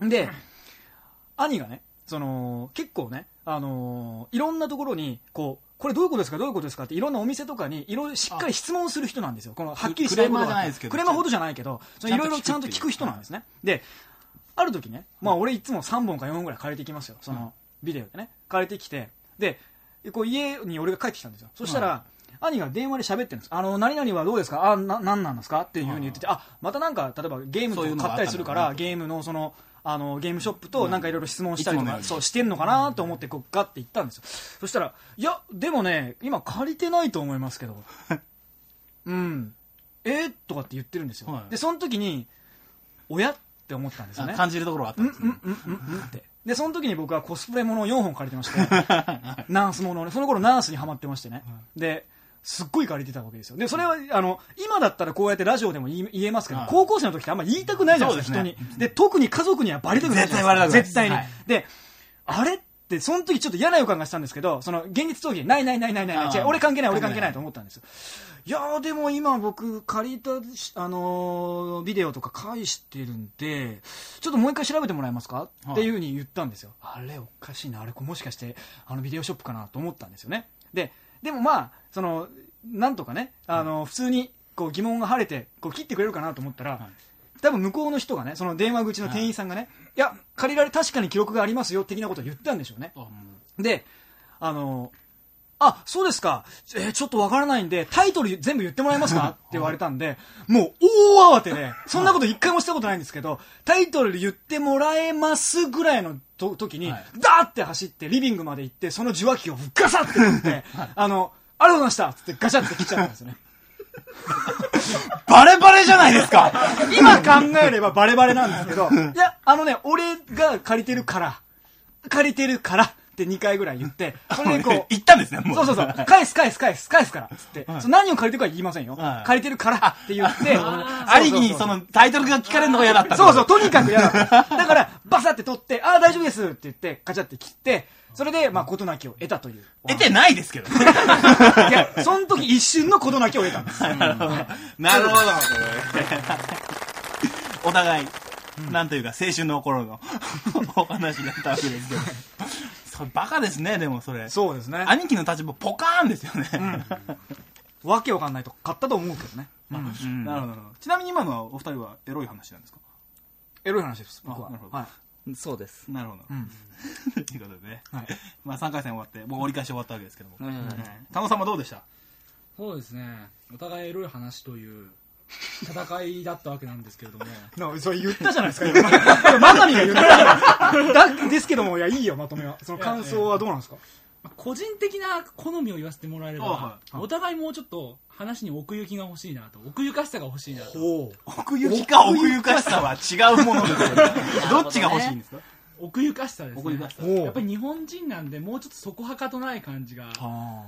そう。で兄がねその結構ね、あのーいろんなところにこうこれどういうことですか？どういうことですか？っていろんなお店とかにいろいろしっかり質問する人なんですよ。このはっきりしないことがクレーマーじゃないですけどクレーマーほどじゃないけどいろいろちちゃんと聞く人なんですね。である時ね、まあ、俺いつも3本か4本ぐらい借りてきますよ。そのビデオでね。借りてきてでこう家に俺が帰ってきたんですよ。そしたら、兄が電話で喋ってるんです。あの、何々はどうですか？あ、な、なんなんですか？っていうふうに言ってて、あ、またなんか、例えばゲームとか買ったりするから、ゲームのその、あの、ゲームショップとなんかいろいろ質問したりとか、そう、してんのかなと思って、こう、ガッて行ったんですよ。そしたら、いや、でもね、今借りてないと思いますけど、うん、えとかって言ってるんですよ。はい。で、その時に、親って思ったんですよね。あ感じるところがあったんですね。うんうんうんうんって。で、その時に僕はコスプレものを4本借りてまして、ナースものをね、その頃ナースにハマってましてね。で、すっごい借りてたわけですよ。で、それは、あの、今だったらこうやってラジオでも言えますけど、はい高校生の時ってあんま言いたくないじゃないですか、そうです人に。で、特に家族にはバレたくないじゃないですか。絶対バレたくない絶対に。はいで、あれって、その時ちょっと嫌な予感がしたんですけど、その、現実逃避、ないないないないない、あー違う俺関係ない、俺関係ない関係ないと思ったんですよ。いやーでも今僕借りた、あのービデオとか返してるんで、ちょっともう一回調べてもらえますか、はいっていうふうに言ったんですよ。あれおかしいな、あれもしかしてあのビデオショップかなと思ったんですよね。で、でもまあ、その、なんとかね、あの、普通にこう疑問が晴れて、こう切ってくれるかなと思ったら、多分向こうの人がね、その電話口の店員さんがね、い、や、借りられ、確かに記録がありますよ、的なことを言ったんでしょうね。で、あの、あ、そうですか。えーちょっとわからないんで、タイトル全部言ってもらえますか？って言われたんで、もう大慌てで、そんなこと一回もしたことないんですけど、タイトル言ってもらえますぐらいのと時に、はい。ダーって走ってリビングまで行って、その受話器をガサッて取って、あの、ありがとうございました！っつってガシャって切っちゃったんですよね。う バレバレじゃないですか！今考えればバレバレなんですけど、いや、あのね、俺が借りてるから、借りてるからって2回ぐらい言って、それでこう、言ったんですねもうそうそうそう。返す返す返す返すから。つって。何を借りてるかは言いませんよ。はい借りてるからって言って。ありにそのタイトルが聞かれるのが嫌だったそうそう、とにかく嫌だった。だから、バサって取って、ああ、大丈夫ですって言って、カチャって切って、それで、まあ、事なきを得たという。得てないですけどねいや、その時一瞬の事なきを得たんです。なるほどお互いなんというか青春の頃のお話だったわけですけどそれバカですねでもそれ。そうですね。兄貴の立場ポカーンですよね、わけわかんないと買ったと思うけどね。うんなるほどなるほど。ちなみに今のはお二人はエロい話なんですか？エロい話です、僕は。あなるほど。はい。そうです。なるほど、ん。ということでね、はい。まあ、3回戦終わってもう折り返し終わったわけですけども、うん。うん。田野さんもどうでした？そうですね。お互いエロい話という戦いだったわけなんですけれどもなそれ言ったじゃないですか、今。まさにが言ったじゃないですか。だ ですけども、いや、いいよ、まとめは。その感想はどうなんですか？個人的な好みを言わせてもらえれば、お互いもうちょっと話に奥行きが欲しいなと奥ゆかしさが欲しいなとお奥行きか奥ゆかしさは違うものですよね どっちが欲しいんですか？奥ゆかしさですね。奥ゆかしさ。おやっぱり日本人なんでもうちょっとそこはかとない感じが。あ。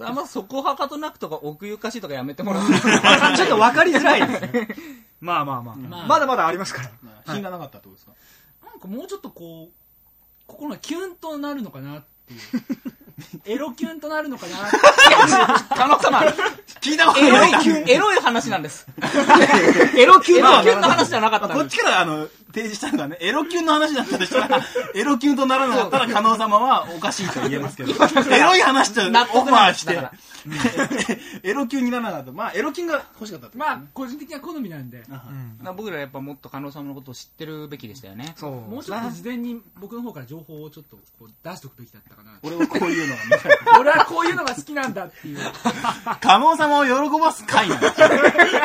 あんまそこはかとなくとか奥ゆかしいとかやめてもらってーちょっと分かりづらいですね。まあまあまあ。まあ。まだまだありますから。品がなかったってことですか？なんかもうちょっとこう心がキュンとなるのかなっていう。エロキュンとなるのかなって加納様、聞いたことエない。ロい、エロい話なんです。エロキュンの話じゃなかった。こっちからあの提示したのがね、エロキュンの話だったとしたら、エロキュンとならなかったら、加納様はおかしいと言えますけど、エロい話とオファーして。エロキュンにならなかった。まあ、エロキュンが欲しかったって。ことまあ、個人的な好みなんで、だから僕らやっぱもっと加納さんのことを知ってるべきでしたよね。そう。もうちょっと事前に僕の方から情報をちょっとこう出しておくべきだったかな。俺はこういうのがね、俺はこういうのが好きなんだっていう。加納様を喜ばす回なんですよ。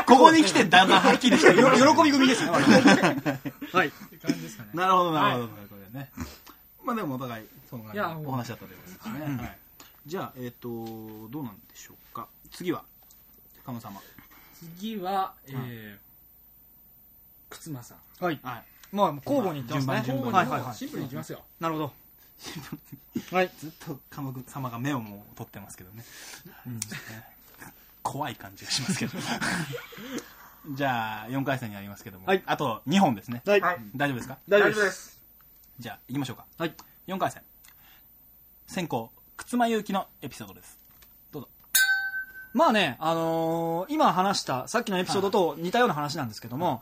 ここに来てだんだんはっきりして喜び組ですね。はい。って感じですかね。なるほど、なるほど、はこれね。まあでもお互い、そのいやお話だったということですね。はいじゃあ、えっと、どうなんでしょうか。次は、加納様。次は、えー、靴間さん。はい。はい。まあ、交互に言ってますね。順番順番はいはいはい。シンプルにいきますよ。なるほど。はい。ずっと加納様が目をもう取ってますけどね。怖い感じがしますけど。じゃあ、4回戦になりますけども。はいあと2本ですね。はい。大丈夫ですか？大丈夫です。す。じゃあ、行きましょうか。はい。4回戦。先行、靴間勇気のエピソードです。どうぞ。まあね、あのー今話した、さっきのエピソードと似たような話なんですけども、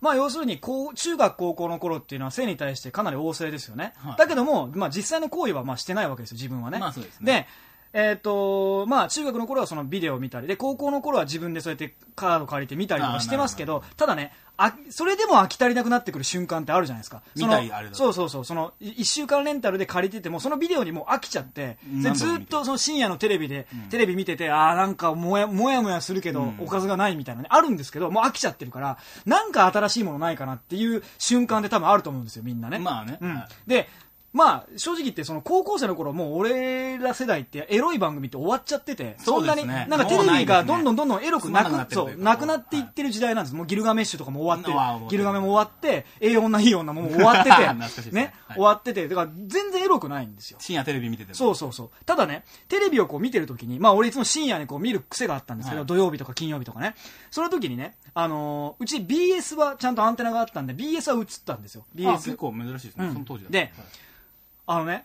まあ要するにこう、中学高校の頃っていうのは性に対してかなり旺盛ですよね。はいだけども、まあ実際の行為はまあしてないわけですよ、自分はね。まあそうですねで、えっ、と、まあ中学の頃はそのビデオを見たり、で、高校の頃は自分でそうやってカード借りて見たりとかしてますけど、ただね、あそれでも飽き足りなくなってくる瞬間ってあるじゃないですか。そそうそうそう、その、い一週間レンタルで借りてても、そのビデオにもう飽きちゃって、でずっとその深夜のテレビで、テレビ見てて、ああ、なんかもや、もやもやするけど、うん。おかずがないみたいなね、あるんですけど、もう飽きちゃってるから、なんか新しいものないかなっていう瞬間で多分あると思うんですよ、みんなね。まあね。うん。はい。で、まあ、正直言って、その高校生の頃、もう俺ら世代ってエロい番組って終わっちゃってて、そんなに、そうですねなんかテレビがどんどんどんどんエロくなくそう、なくなっていってる時代なんです。もうギルガメッシュとかも終わってあ終わってるギルガメも終わって、ええ女いい女ももう終わってて、懐かしいですねね、はい終わってて、だから全然エロくないんですよ。深夜テレビ見てても。そうそうそう。ただね、テレビをこう見てるときに、まあ俺いつも深夜にこう見る癖があったんですけど、はい土曜日とか金曜日とかね。その時にね、あのーうち BS はちゃんとアンテナがあったんで、BS は映ったんですよ。あ BS。結構珍しいですね。うん。その当時だとではい。あのね、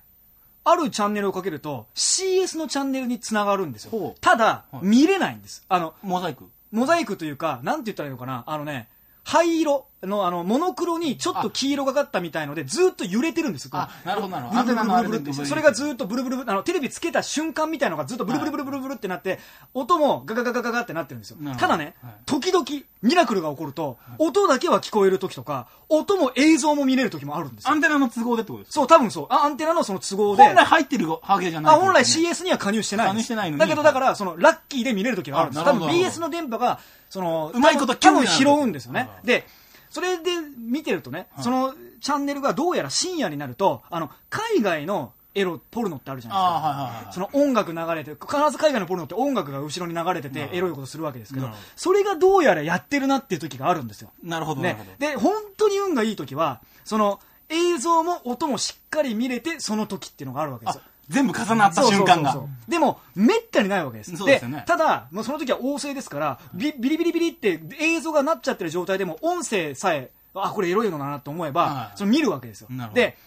あるチャンネルをかけると CS のチャンネルにつながるんですよ。ただ、はい。見れないんです。あの、モザイク。モザイクというか、なんて言ったらいいのかな、あのね、灰色の、あの、モノクロにちょっと黄色がかったみたいので、ずっと揺れてるんですよ。あ、なるほど、なるほど。ブルブルブルブルそれがずっとブルブルブルあのテレビつけた瞬間みたいのがずっとブルブルブルブルブルってなって音もガガガガガガってなってるんですよ。ただね、はい。時々ミラクルが起こると音だけは聞こえる時とか音も映像も見れる時もあるんですよ。アンテナの都合でってことですか？そう多分そう。あアンテナのその都合で。本来入ってるわけじゃないあ本来 CS には加入してない加入してないのに。だけどだからそのラッキーで見れる時があるんです。多分 BS の電波がそのうまいこと多分拾うんですよね。はいでそれで見てるとね、そのチャンネルがどうやら深夜になるとあの海外のエロポルノってあるじゃないですかあはいはいはい。その音楽流れて、必ず海外のポルノって音楽が後ろに流れてて、エロいことするわけですけどそれがどうやらやってるなっていう時があるんですよ。なるほど、ね。で、本当に運がいい時は、その映像も音もしっかり見れて、その時っていうのがあるわけですあよ。、全部重なった瞬間がそうそうそう。そうでも、めったにないわけです。そうですよね。ただ、もうその時は旺盛ですから、ビビリビリビリって映像がなっちゃってる状態でも、音声さえ、あ、これエロいのだなと思えば、はい。その見るわけですよ。で、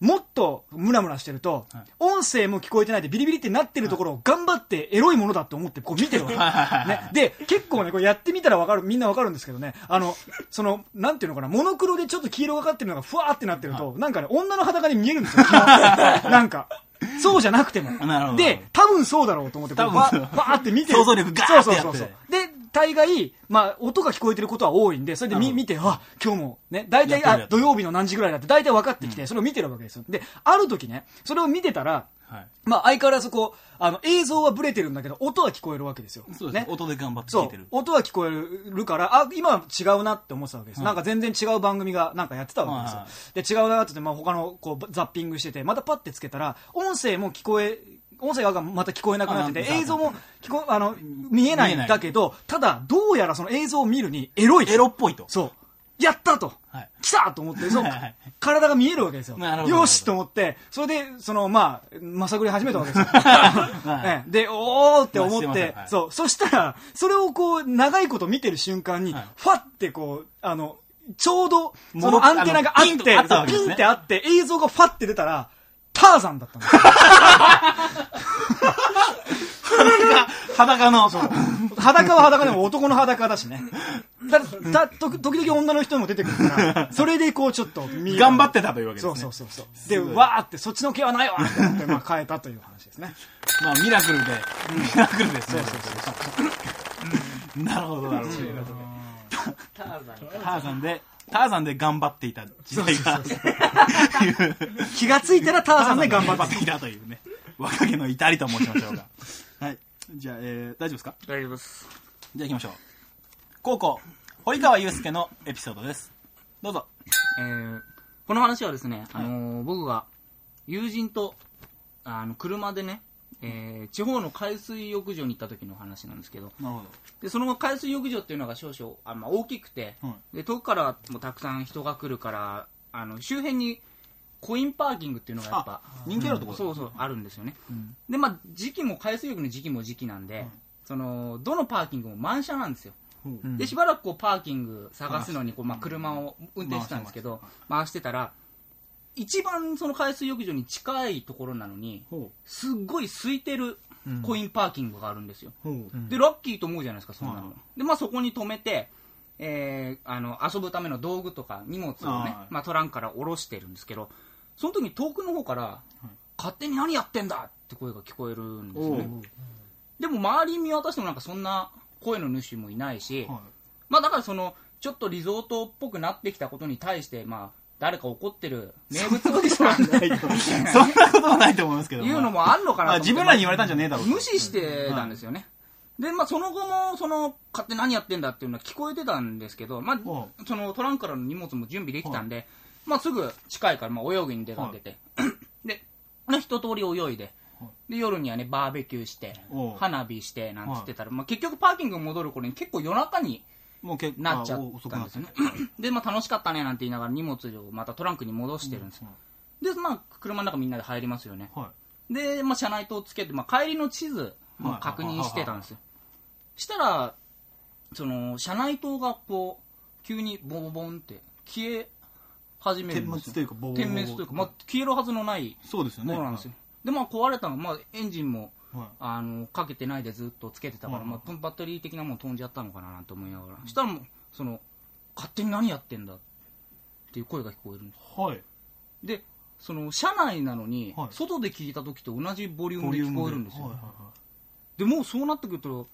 もっとムラムラしてると、はい。音声も聞こえてないでビリビリってなってるところを頑張ってエロいものだと思ってこう見てるわけ。はいはいはいね、で、結構ね、これやってみたらわかる、みんなわかるんですけどね、あの、その、なんていうのかな、モノクロでちょっと黄色がかってるのがふわーってなってると、なんかね、女の裸に見えるんですよ、なんか。そうじゃなくても。なるほどで、多分そうだろうと思って、こう多分バーって見てる。想像力ガーってやってそうそうそうそう。で、大概、まあ、音が聞こえてることは多いんで、それで見見て、あ、今日も、ね、大体、あ、土曜日の何時ぐらいだって大体分かってきて、それを見てるわけですよ。で、ある時ね、それを見てたら、はい。まあ、相変わらずこう、あの、映像はブレてるんだけど、音は聞こえるわけですよ。そうですね。音で頑張って聞そいうてる。音は聞こえるから、あ、今は違うなって思ってたわけです。なんか全然違う番組がなんかやってたわけですよ。で、違うなって言って、まあ他のこうザッピングしてて、またパッてつけたら、音声も聞こえ、音声がまた聞こえなくなってて、あ映像も聞こあの、見えないんだけど、ただ、どうやらその映像を見るにエロいと。エロっぽいと。そう。やったと、はい。来たと思って、そう。体が見えるわけですよ。よしと思って、それで、その、まあ、まさぐり始めたわけですよ。で、おーって思まあってそう、そしたら、それをこう、長いこと見てる瞬間に、はい。ファってこう、あの、ちょうど、そのアンテナがあって、ピンってあって、映像がファって出たら、ターザンだったんですよ。裸の、裸は裸でも男の裸だしね。ただ、た、時時々女の人も出てくるから、それでこうちょっと頑張ってたというわけですね。そうそうそうそう。で、わーって、そっちの毛はないわって思って、まあ変えたという話ですね。まあ、ミラクルで、ミラクルですね。なるほど、なるほど。ターザンターザンで、ターザンで頑張っていた時代が、気がついたらターザンで頑張っていたというね、若気の至りと申しましょうか。はい。じゃあ、えー、大丈夫ですか？大丈夫です。じゃあ行きましょう。高校、堀川祐介のエピソードです。どうぞ。えー、この話はですね、あのー僕が友人とあの車でね、えー地方の海水浴場に行った時の話なんですけど。なるほでその海水浴場っていうのが少々あ、まあ、大きくて、はい。で遠くからもたくさん人が来るからあの周辺にコインパーキングっていうのがやっぱ人気あるところ。そうそうあるんですよね、でまあ時期も海水浴の時期も時期なんで、そのどのパーキングも満車なんですよ。でしばらくこうパーキング探すのにこう、まあ、車を運転してたんですけど回してたら一番その海水浴場に近いところなのにほすっごい空いてるコインパーキングがあるんですよ、う。ほう。でラッキーと思うじゃないですかそんなの、はいでまあそこに止めて、えーあの遊ぶための道具とか荷物をねはい。まあ、トランクから下ろしてるんですけどその時に遠くの方から、勝手に何やってんだって声が聞こえるんですよね。でも周り見渡してもなんかそんな声の主もいないし、はい。まあだからそのちょっとリゾートっぽくなってきたことに対してまあ誰か怒ってる。名物おじさんってそんなことは ないと思いますけど。いうのもあ。んのかな自分らに言われたんじゃねえだろうと。無視してたんですよね、でまあその後もその勝手に何やってんだっていうのは聞こえてたんですけど、まあはそのトランクからの荷物も準備できたんで、まあすぐ近いからまあ泳ぎに出かけて、でね一通り泳いで。で夜にはねバーベキューして花火してなんつってたら、まあ、結局パーキング戻る頃に結構夜中にもう結構なっちゃったんですよね。で、まあ楽しかったねなんて言いながら荷物をまたトランクに戻してるんですよ。で、まあ車の中みんなで入りますよね。はで、まあ車内灯つけて、まあ帰りの地図も確認してたんですよ。したら、その、車内灯がこう、急にボンボンって消え始めるんですよ。点滅というかボーボー点滅というか、まあ消えるはずのないい。そうですよね。ものなんですよ。で、まあ壊れたのが、まあエンジンも、はい。あのかけてないでずっとつけてたから、はいまあ、バッテリー的なもの飛んじゃったのかななんて思いながら、したらもうその勝手に何やってんだっていう声が聞こえるんですはい。でその車内なのに、はい外で聞いた時と同じボリュームで聞こえるんですよ、はいはいはでもうそうなってくると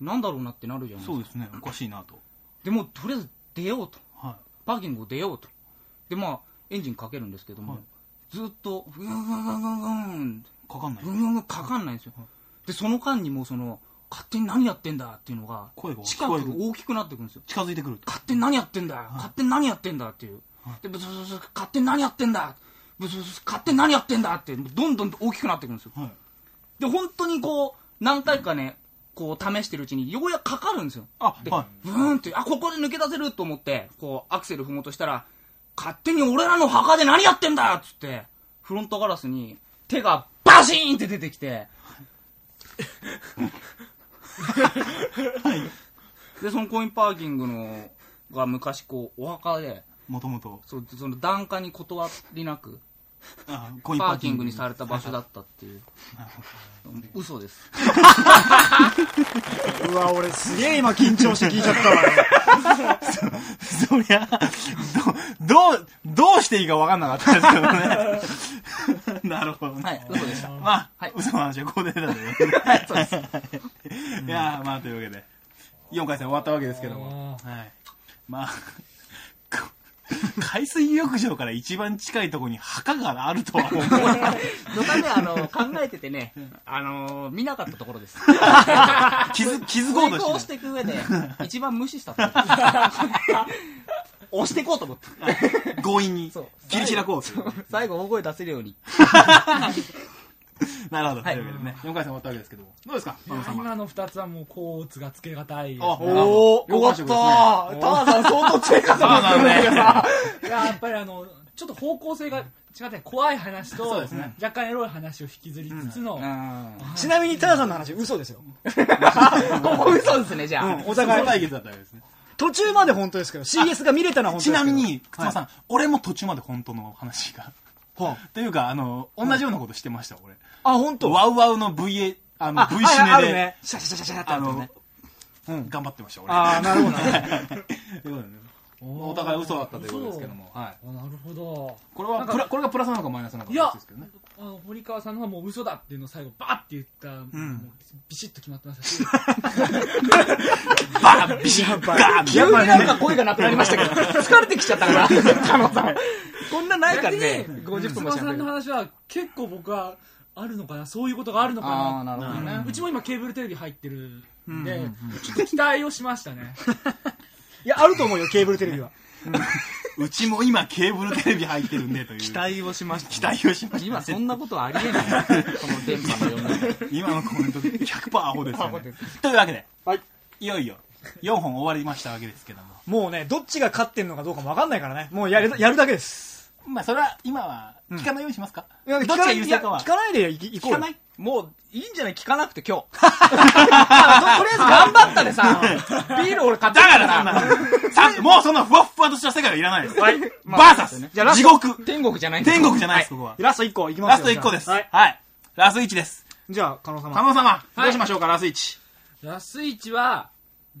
なんだろうなってなるじゃい。ないですかそうですね。おかしいなと。でもうとりあえず出ようとはパーキングを出ようとでまあエンジンかけるんですけども、はいずっとグングングングングングンい。かかんない。グ。ングングンかかんないんですよ、でその間にもうその勝手に何やってんだっていうのが声が近くが。大きくなってくるんですよ。近づいてくると。勝手に何やってんだ、勝手に何やってんだっていう、でブスブスブス勝手に何やってんだ。ブスブス勝手に何やってんだってどんどん大きくなってくるんですよ。はい。で本当にこう何回かねこう試してるうちにようやくかかるんですよ。あ、で、はい。ブーンってあここで抜け出せると思ってこうアクセル踏もうとしたら勝手に俺らの墓で何やってんだっつってフロントガラスに手がバシーンって出てきて。でそのコインパーキングのが昔こうお墓で。もともと。そうその檀家に断りなくあ、コインパーキングにされた場所だったっていう嘘ですうわ、俺すげえ今緊張して聞いちゃったわね。そりゃ、ど、どう、どうしていいか分かんなかったですけどね。なるほどね。はい嘘でしたまあ、はい嘘の話はここで出たんでね。はいそうですいやーまあというわけで、4回戦終わったわけですけども。はい。まあ、こ 海水浴場から一番近いところに墓があるとは思う。のためあの考えててねあの見なかったところです。気づ、気づこうとししてていく上で一番無視した 押していこうと思って。強引に。切り開こうと。いう。最後大声出せるように なるほど。とはい。いうわけでね、4回戦終わったわけですけども。どうですか？今の二つはもう甲乙がつけがたいあおー。よかったターさん相当強いかそうなのね。いややっぱりあのちょっと方向性が違って怖い話とそうですね。若干エロい話を引きずりつつの、ちなみにターザンの話嘘ですよ。こ こ嘘ですねじゃあ、お互い。対決だったわけですね。途中まで本当ですけど、CS が見れたのは本当ですけど。ちなみに、くつまさん、俺も途中まで本当の話が。はというか、あの、同じようなことしてました、俺。あ、本当？ワウワウの VA、あの、あ、V シネで、ね。シャシャシャシャってあのね。、うん。頑張ってました、俺。ああ、なるほどね。ということでねお互い嘘だったということですけども。はい。あなるほどこれは、これがプラスなのかマイナスなのかですけどね。あの堀川さんの方はもう嘘だっていうのを最後バーって言った、もうビシッと決まってましたし。バービシッバー急になんか声がなくなりましたけど、疲れてきちゃったから、加納さん。こんなないからね、50分もしゃべる。菅さんの話は結構僕はあるのかなそういうことがあるのかな。なるほどね。うちも今ケーブルテレビ入ってるんで、ちょっと期待をしましたね。いや、あると思うよ、ケーブルテレビは。うちも今ケーブルテレビ入ってるんでという。期待をしました。期待をしました。今そんなことはありえない。この電波の世の中。今のコメント100%アホですよ。というわけで、はい。いよいよ4本終わりましたわけですけども。もうね、どっちが勝ってんのかどうかもわかんないからね。もうやる、やるだけです。まあ、それは今は聞かないようにしますか、いやどっちが優勢かは聞かないでいいこうよ。聞かない？もう、いいんじゃない？聞かなくて今日。とりあえず頑張ったでさ、ビール俺買ってだからさもうそんなふわっふわとした世界はいらないです。はい。バーサスじゃあラス地獄天国じゃないんです天国じゃないです、ここは。ラスト1個いきますよラスト1個です。ははいい。。ラスト1です。じゃあ、加納様。加納様、はいどうしましょうか、ラスト1。安い位置は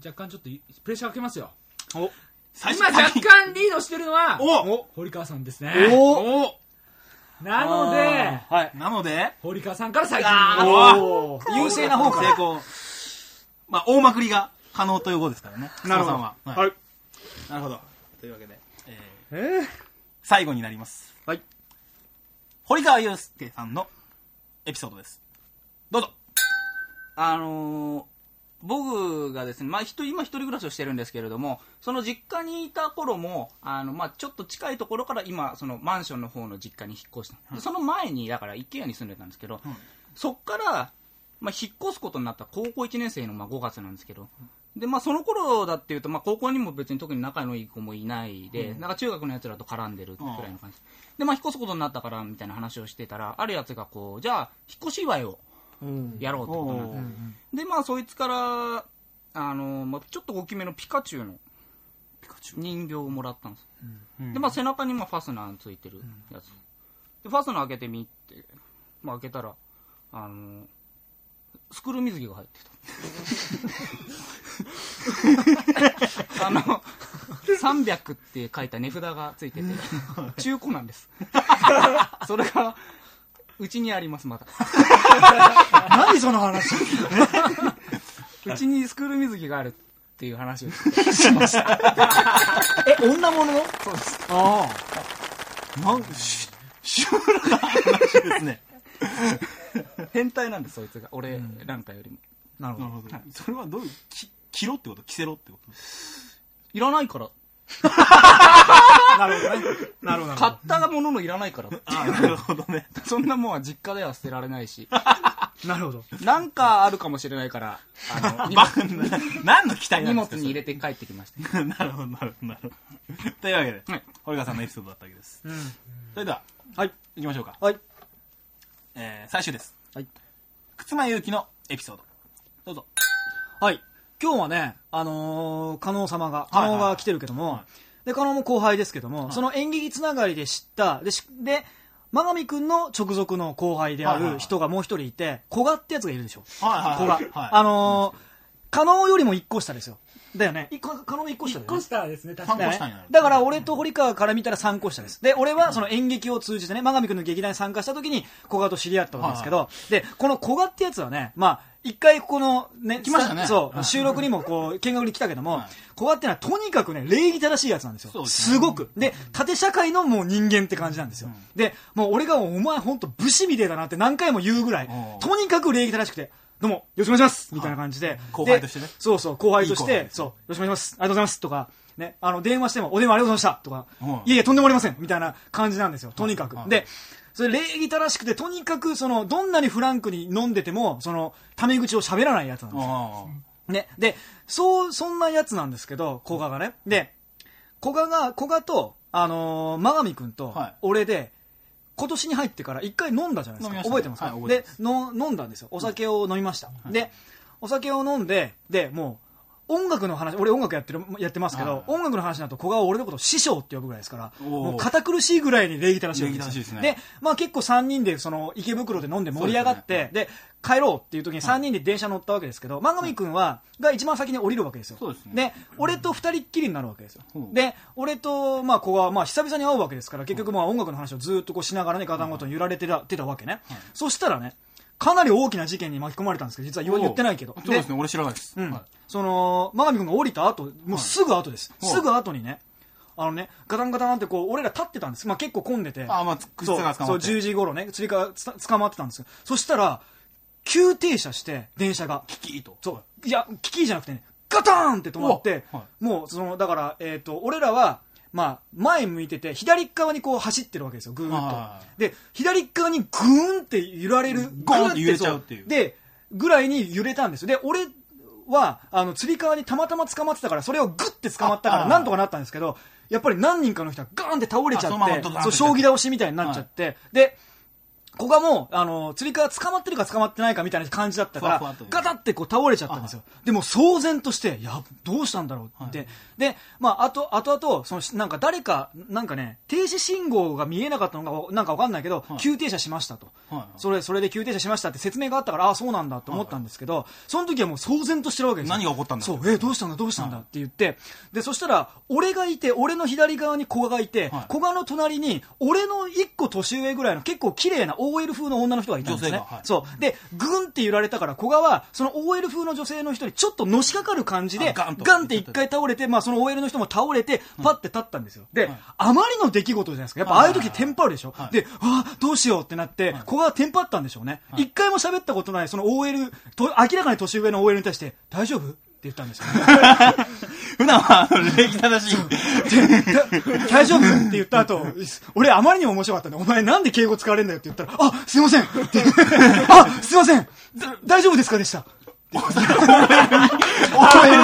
若干ちょっとプレッシャーかけますよ今若干リードしてるのはお堀川さんですねおおなのではい。なので、堀川さんから先におー優勢な方から。成功。まあ、大まくりが可能ということですからね。なるほど。は。はいはい。なるほど。というわけで、えーえー最後になります。はい。堀川祐介さんのエピソードです。どうぞ。あのー僕がですね、まあ、人今一人暮らしをしてるんですけれども、その実家にいた頃も、あの、まあ、ちょっと近いところから今、そのマンションの方の実家に引っ越した。でその前に、だから一軒家に住んでたんですけど、そっから、まあ、引っ越すことになった高校1年生のまあ5月なんですけど、で、まあ、その頃だっていうと、まあ、高校にも別に特に仲のいい子もいないで、なんか中学の奴らと絡んでるくらいの感じ。で、まあ、引っ越すことになったから、みたいな話をしてたら、ある奴がこう、じゃあ、引っ越し祝いをうんやろうってことになっておーでまあそいつからあの、まあ、ちょっと大きめのピカチュウの人形をもらったんです、でまあ背中にまあファスナーついてるやつ、でファスナー開けてみって、まあ、開けたらあのスクール水着が入ってた。あの300って書いた値札がついてて中古なんです。それがうちにありますまだ 何その話。うちにスクール水着があるっていう話を。え、女物？そうです。あなんし、シュールな話ですね。変態なんですそいつが。俺なんかよりも。あ。なるほど。なるほど。それはどういう、き着ろってこと？着せろってこと？いらないから なるほどね。なるほど。買ったもののいらないから あなるほどね。そんなもんは実家では捨てられないしなるほど。なんかあるかもしれないからあの何の期待な荷んですか？物に入れて帰ってきましたれなるほど、なるほど、なるほど。というわけで、はい堀川さんのエピソードだったわけです。うん。それでは、はい。行きましょうか。はい。えー、最終です。はい。靴間祐希のエピソード。どうぞ。はい。今日はね、あのー、加納様が、はいはい加納が来てるけども、はいで、加納も後輩ですけども、その演劇つながりで知った、で、しで、真上くんの直属の後輩であはいはいはいる人がもう一人いて、古賀ってやつがいるでしょ。はい古賀。はい。あのー、加納よりも一個下ですよ。だよね。一個、加納も一個下だよね一個。下ですね確三かに個下になる。だから俺と堀川から見たら3個下です。で、俺はその演劇を通じてね、真上くんの劇団に参加した時に古賀と知り合ったわけですけど、で、この古賀ってやつはね、まあ、一回このね、来ましたねそう、はい収録にもこう、見学に来たけども、はい古賀ってのはとにかくね、礼儀正しいやつなんですよ。すねすごく。で、縦社会のもう人間って感じなんですよ。で、もう俺がお前ほんと武士みてえだなって何回も言うぐらいとにかく礼儀正しくて、どうも、よろしくお願いしますみたいな感じで。後輩としてねでそうそう、後輩として、そう、よろしくお願いします。ありがとうございます。とか、ね、あの、電話しても、お電話ありがとうございました。とか、うんいえいえ、とんでもありません。みたいな感じなんですよ。とにかくは。いで、それ礼儀正しくて、とにかく、その、どんなにフランクに飲んでても、その、タメ口を喋らないやつなんですよ。あね。で、そう、そんなやつなんですけど、古賀がね。で、古賀が、古賀と、あのー、真上くんとはい、俺で、今年に入ってから一回飲んだじゃないですか。覚えてますか、ではい覚えての、飲んだんですよ。お酒を飲みました。で、お酒を飲んで、で、もう、音楽の話、俺音楽やってる、やってますけど、音楽の話だと古賀は俺のことを師匠って呼ぶぐらいですから、もう堅苦しいぐらいに礼儀正しいわけ礼儀正しいですね。で、まあ結構3人でその池袋で飲んで盛り上がって、で,、帰ろうっていう時に3人で電車乗ったわけですけど、漫画君は、が一番先に降りるわけですよ。ですね。で、俺と二人っきりになるわけですよ。うん。で、俺と、まあ、古賀は、まあ、久々に会うわけですから、結局まあ音楽の話をずっとこうしながらね、ガタンゴトン揺られてたてたわけね。そしたらね、かなり大きな事件に巻き込まれたんですけど、実は言わ言ってないけど。そうですね、俺知らないです。うんはいその、真上君が降りた後、もうすぐ後です。はいすぐ後にね、あのね、ガタンガタンってこう、俺ら立ってたんです。まあ結構混んでて。あまあそうそう、が捕まって10時頃ね、釣り革つ捕まってたんですよ。そしたら、急停車して、電車が。キキーと。そう。いや、キキじゃなくてね、ガターンって止まって、もう、その、だから、えっ、と、俺らは、まあ、前向いてて、左側にこう走ってるわけですよ、ぐーっとは。で、左側にグーンって揺られる。ゴーンってグ揺れちゃうっていうそで、ぐらいに揺れたんですよ。で、俺は、あの、釣り革にたまたま捕まってたから、それをグッて捕まったから、なんとかなったんですけど、やっぱり何人かの人がガーンって倒れちゃっ、てそう、将棋倒しみたいになっちゃって、で、ここがもう、あの、釣り革捕まってるか捕まってないかみたいな感じだったから、ふわふわと。ガタってこう倒れちゃったんですよ。でも騒然として、いや、どうしたんだろうって。で、まあ、あと、あとあと、その、なんか誰か、なんかね、停止信号が見えなかったのが、なんかわかんないけど、はい。急停車しましたと。はい。はい。それ、それで急停車しましたって説明があったから、ああ、そうなんだと思ったんですけど、その時はもう騒然としてるわけですよ。何が起こったんだ？そう、え、どうしたんだ、どうしたんだって言って、で、そしたら、俺がいて、俺の左側に古賀がいて、はい。古賀の隣に、俺の一個年上ぐらいの結構綺麗な OL 風の女の人がいたんですね。はいそう。で、グンって揺られたから、古賀は、その OL 風の女性の人にちょっとのしかかる感じで、ガンガンって一回倒れて、まあその OL の人も倒れて、パッて立ったんですよ。で、あまりの出来事じゃないですか。やっぱああいう時テンパるでしょ。はいで、ああ、どうしようってなって、古賀はテンパったんでしょうね。一、回も喋ったことない、その OL、と明らかに年上の OL に対して、大丈夫言ったんですよ、ね。普段は、あの礼儀正しい。だ 大丈夫って言った後、俺あまりにも面白かったんで、お前なんで敬語使われんだよって言ったら、あ、すいませんって あ、すいませんだ大丈夫ですかでした。OL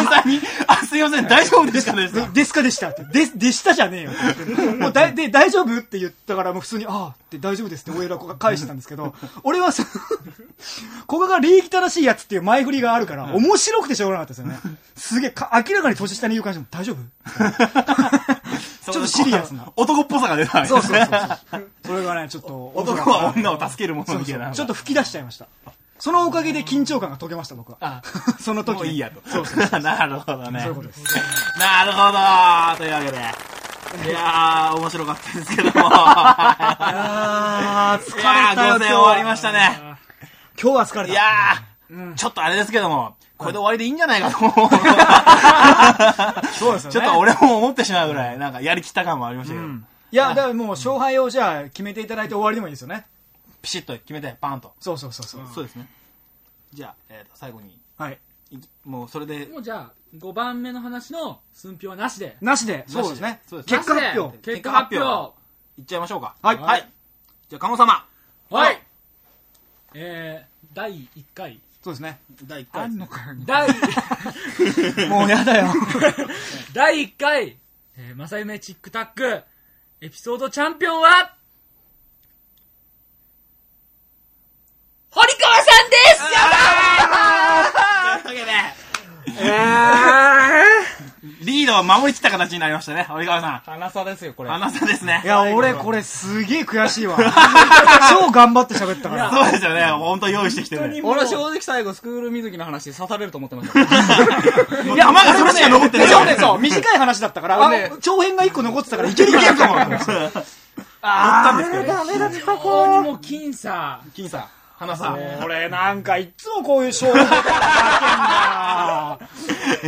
さんに、あ、すいません、大丈夫ですかね？でですかでしたって。で、でしたじゃねえよって言って。もうだい、で、大丈夫って言ったから、もう普通に、ああって大丈夫ですって、OL は返してたんですけど、俺はその、ここが礼儀正しいやつっていう前振りがあるから、面白くてしょうがなかったですよね。すげえ、か明らかに年下に言う感じでも、大丈夫 ちょっとシリアスな。男っぽさが出た。そうそうそうそう。それがね、ちょっと。男は女を助けるものみたいな。ちょっと吹き出しちゃいました。そのおかげで緊張感が解けました、僕は。あ その時もういいやと。そうそう。なるほどね。そういうことです。なるほどというわけで。いやー、面白かったですけども。あー、疲いやー、午前終わりましたね。今日は疲れた。いやー、ちょっとあれですけども、これで終わりでいいんじゃないかと。そうですよね。ちょっと俺も思ってしまうぐらい、なんかやりきった感もありましたけど、いや、だからもう勝敗をじゃあ決めていただいて終わりでもいいですよね。ピシッと決めて、パーンと。そうそうそうそう。そうですね。じゃあ、えーと、最後に、はい。いもうそれで、もうじゃあ、5番目の話の寸評はなしで。なしで、そうですね。そうです結果発表。結果発表。いっちゃいましょうか。はいはい。じゃあ、加納様。はい。えー、第1回。そうですね。第1回ですね。第、もうやだよ。第1回、えー、正夢チックタック、エピソードチャンピオンは、堀川さんですやというわけで、リードを守りきった形になりましたね、及川さ花さですよ、これん。。あなたですね。いや、俺これすげえ悔しいわ。超頑張って喋ったから。そうですよね、本当用意してきてる。俺は正直最後、スクール水着の話刺されると思ってました。いや、まだそれしか残ってない。そうね、そう、短い話だったから、あ俺ね長編が一個残ってたからいけるかなと思って。あったんですけど。非常にもう僅差。金さん、花さん。俺なんかいつもこういう勝負負けんだよ。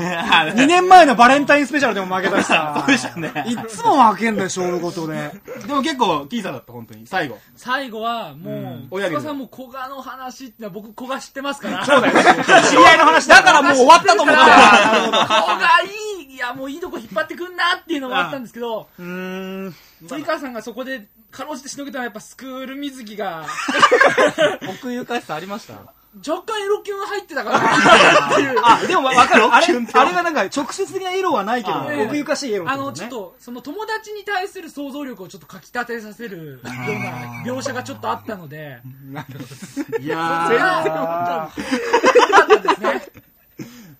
2年前のバレンタインスペシャルでも負けたしさ。そうでしたねいつも負けんだよ、勝負事で。でも結構、金さんだった、本当に。最後。最後は、もう、小賀さんも古賀の話ってのは僕、古賀知ってますから。そうだよね。知り合いの話だからもう終わったと思って。古賀いい、いや、もういいとこ引っ張ってくんなっていうのもあったんですけど、うーん。鳥川さんがそこで、かろうじてしのげたのはやっぱスクール水着が、奥ゆかしさありました？若干エロキュン入ってたかなっていう。あ、でもわかる。あれ、あれがなんか直接的なエロはないけど、あー奥ゆかしいエロってあの。ちょっと、その友達に対する想像力をちょっとかき立てさせるような描写がちょっとあったので、いやー。よかったですね。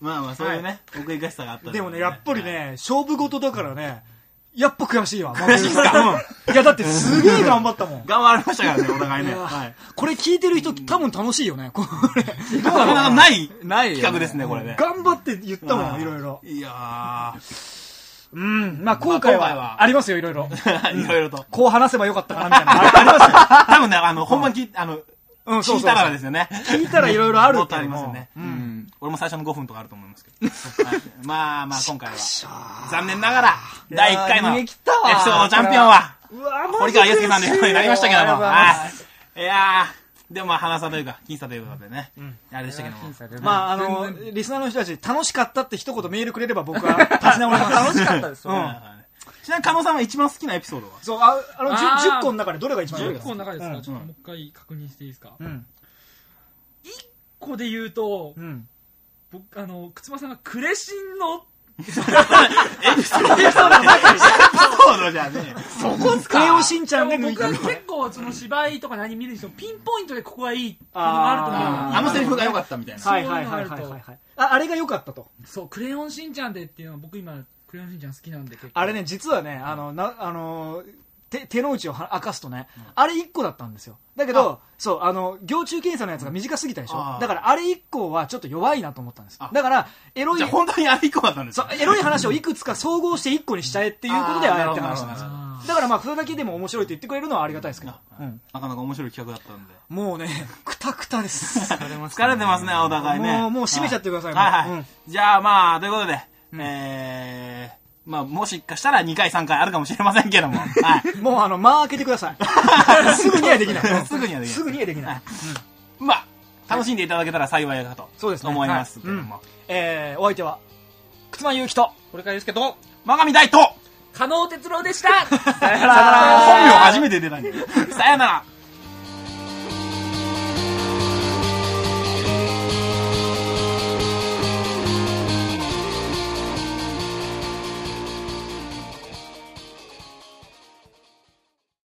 まあまあ、そういうね、奥ゆかしさがあったんでもね、やっぱりはいね、勝負事だからね、やっぱ悔しいわ。悔しいっすかいや、だってすげえ頑張ったもん。頑張りましたからね、お互いね。いやはい。これ聞いてる人多分楽しいよね。これなかなかないないよね企画ですね、これね。頑張って言ったもん、いろいろ。いやうん。まあ今回まあ今回ははありますよ、いろいろ。ー、いろいろと。こう話せばよかったかな、みたいな。あありますよ。多分ね、あの、ほんまに聞い、あの、うん、そうそうそう聞いたらですよね。聞いたらいろいろあるもっとありますよね。ううんん。俺も最初の5分とかあると思いますけど。はいまあまあ、今回は、残念ながら、第1回の逃エピソードチャンピオンは、うわ堀川祐介さんということになりましたけども。いますはい。いやー、でもまあ、花さというか、僅差ということでね。あれでしたけども。まあ、あの、リスナーの人たち、楽しかったって一言メールくれれば僕は 立ち直ります。楽しかったですよ。うんはいちなみに、加納さんは一番好きなエピソードは？そう、ああの、あ 10, ー10個の中でどれが一番良か10った個の中ですか、うんちょっともう一回確認していいですか、うん。1個で言うと、うん。僕あの靴間さんがクレシンのエピソードじゃねえ。そこっすクレヨンしんちゃんで抜い僕は。結構その芝居とか何見るにしてもピンポイントでここがいいっていうのがあると思うあーあのセリフが良かったみたいな。はいはいはいはいはいはい。あ、あれが良かったと。そうクレヨンしんちゃんでっていうのは僕今クレヨンしんちゃん好きなんで結構あれね、実はね、あの、な、あの、手、手の内をは明かすとね、あれ1個だったんですよ。だけど、そう、あの、行中検査のやつが短すぎたでしょあ。ーだからあれ1個はちょっと弱いなと思ったんですあ。だから、エロいじゃあ、本当にあれ一個だったんですかそう、エロい話をいくつか総合して1個にしちゃえっていうことでああやって話したんですよ。だからまあ、それだけでも面白いって言ってくれるのはありがたいですけど。うん。なかなか面白い企画だったんで。もうね、くたくたです。疲れてますね、お互いね。もうもう締めちゃってくださいはいはい。もううんじゃあまあ、ということで、えー、まあ、もしかしたら2回3回あるかもしれませんけども。はい。もうあの、間開けてください。すぐにはできない。すぐにはできないすぐにはできない。まあ、楽しんでいただけたら幸いかと。そうですね思いますけども。はいえー、お相手は、靴間ゆうきと、これからですけど、真上大と加納哲郎でした本名初めて出たんだよ。さよなら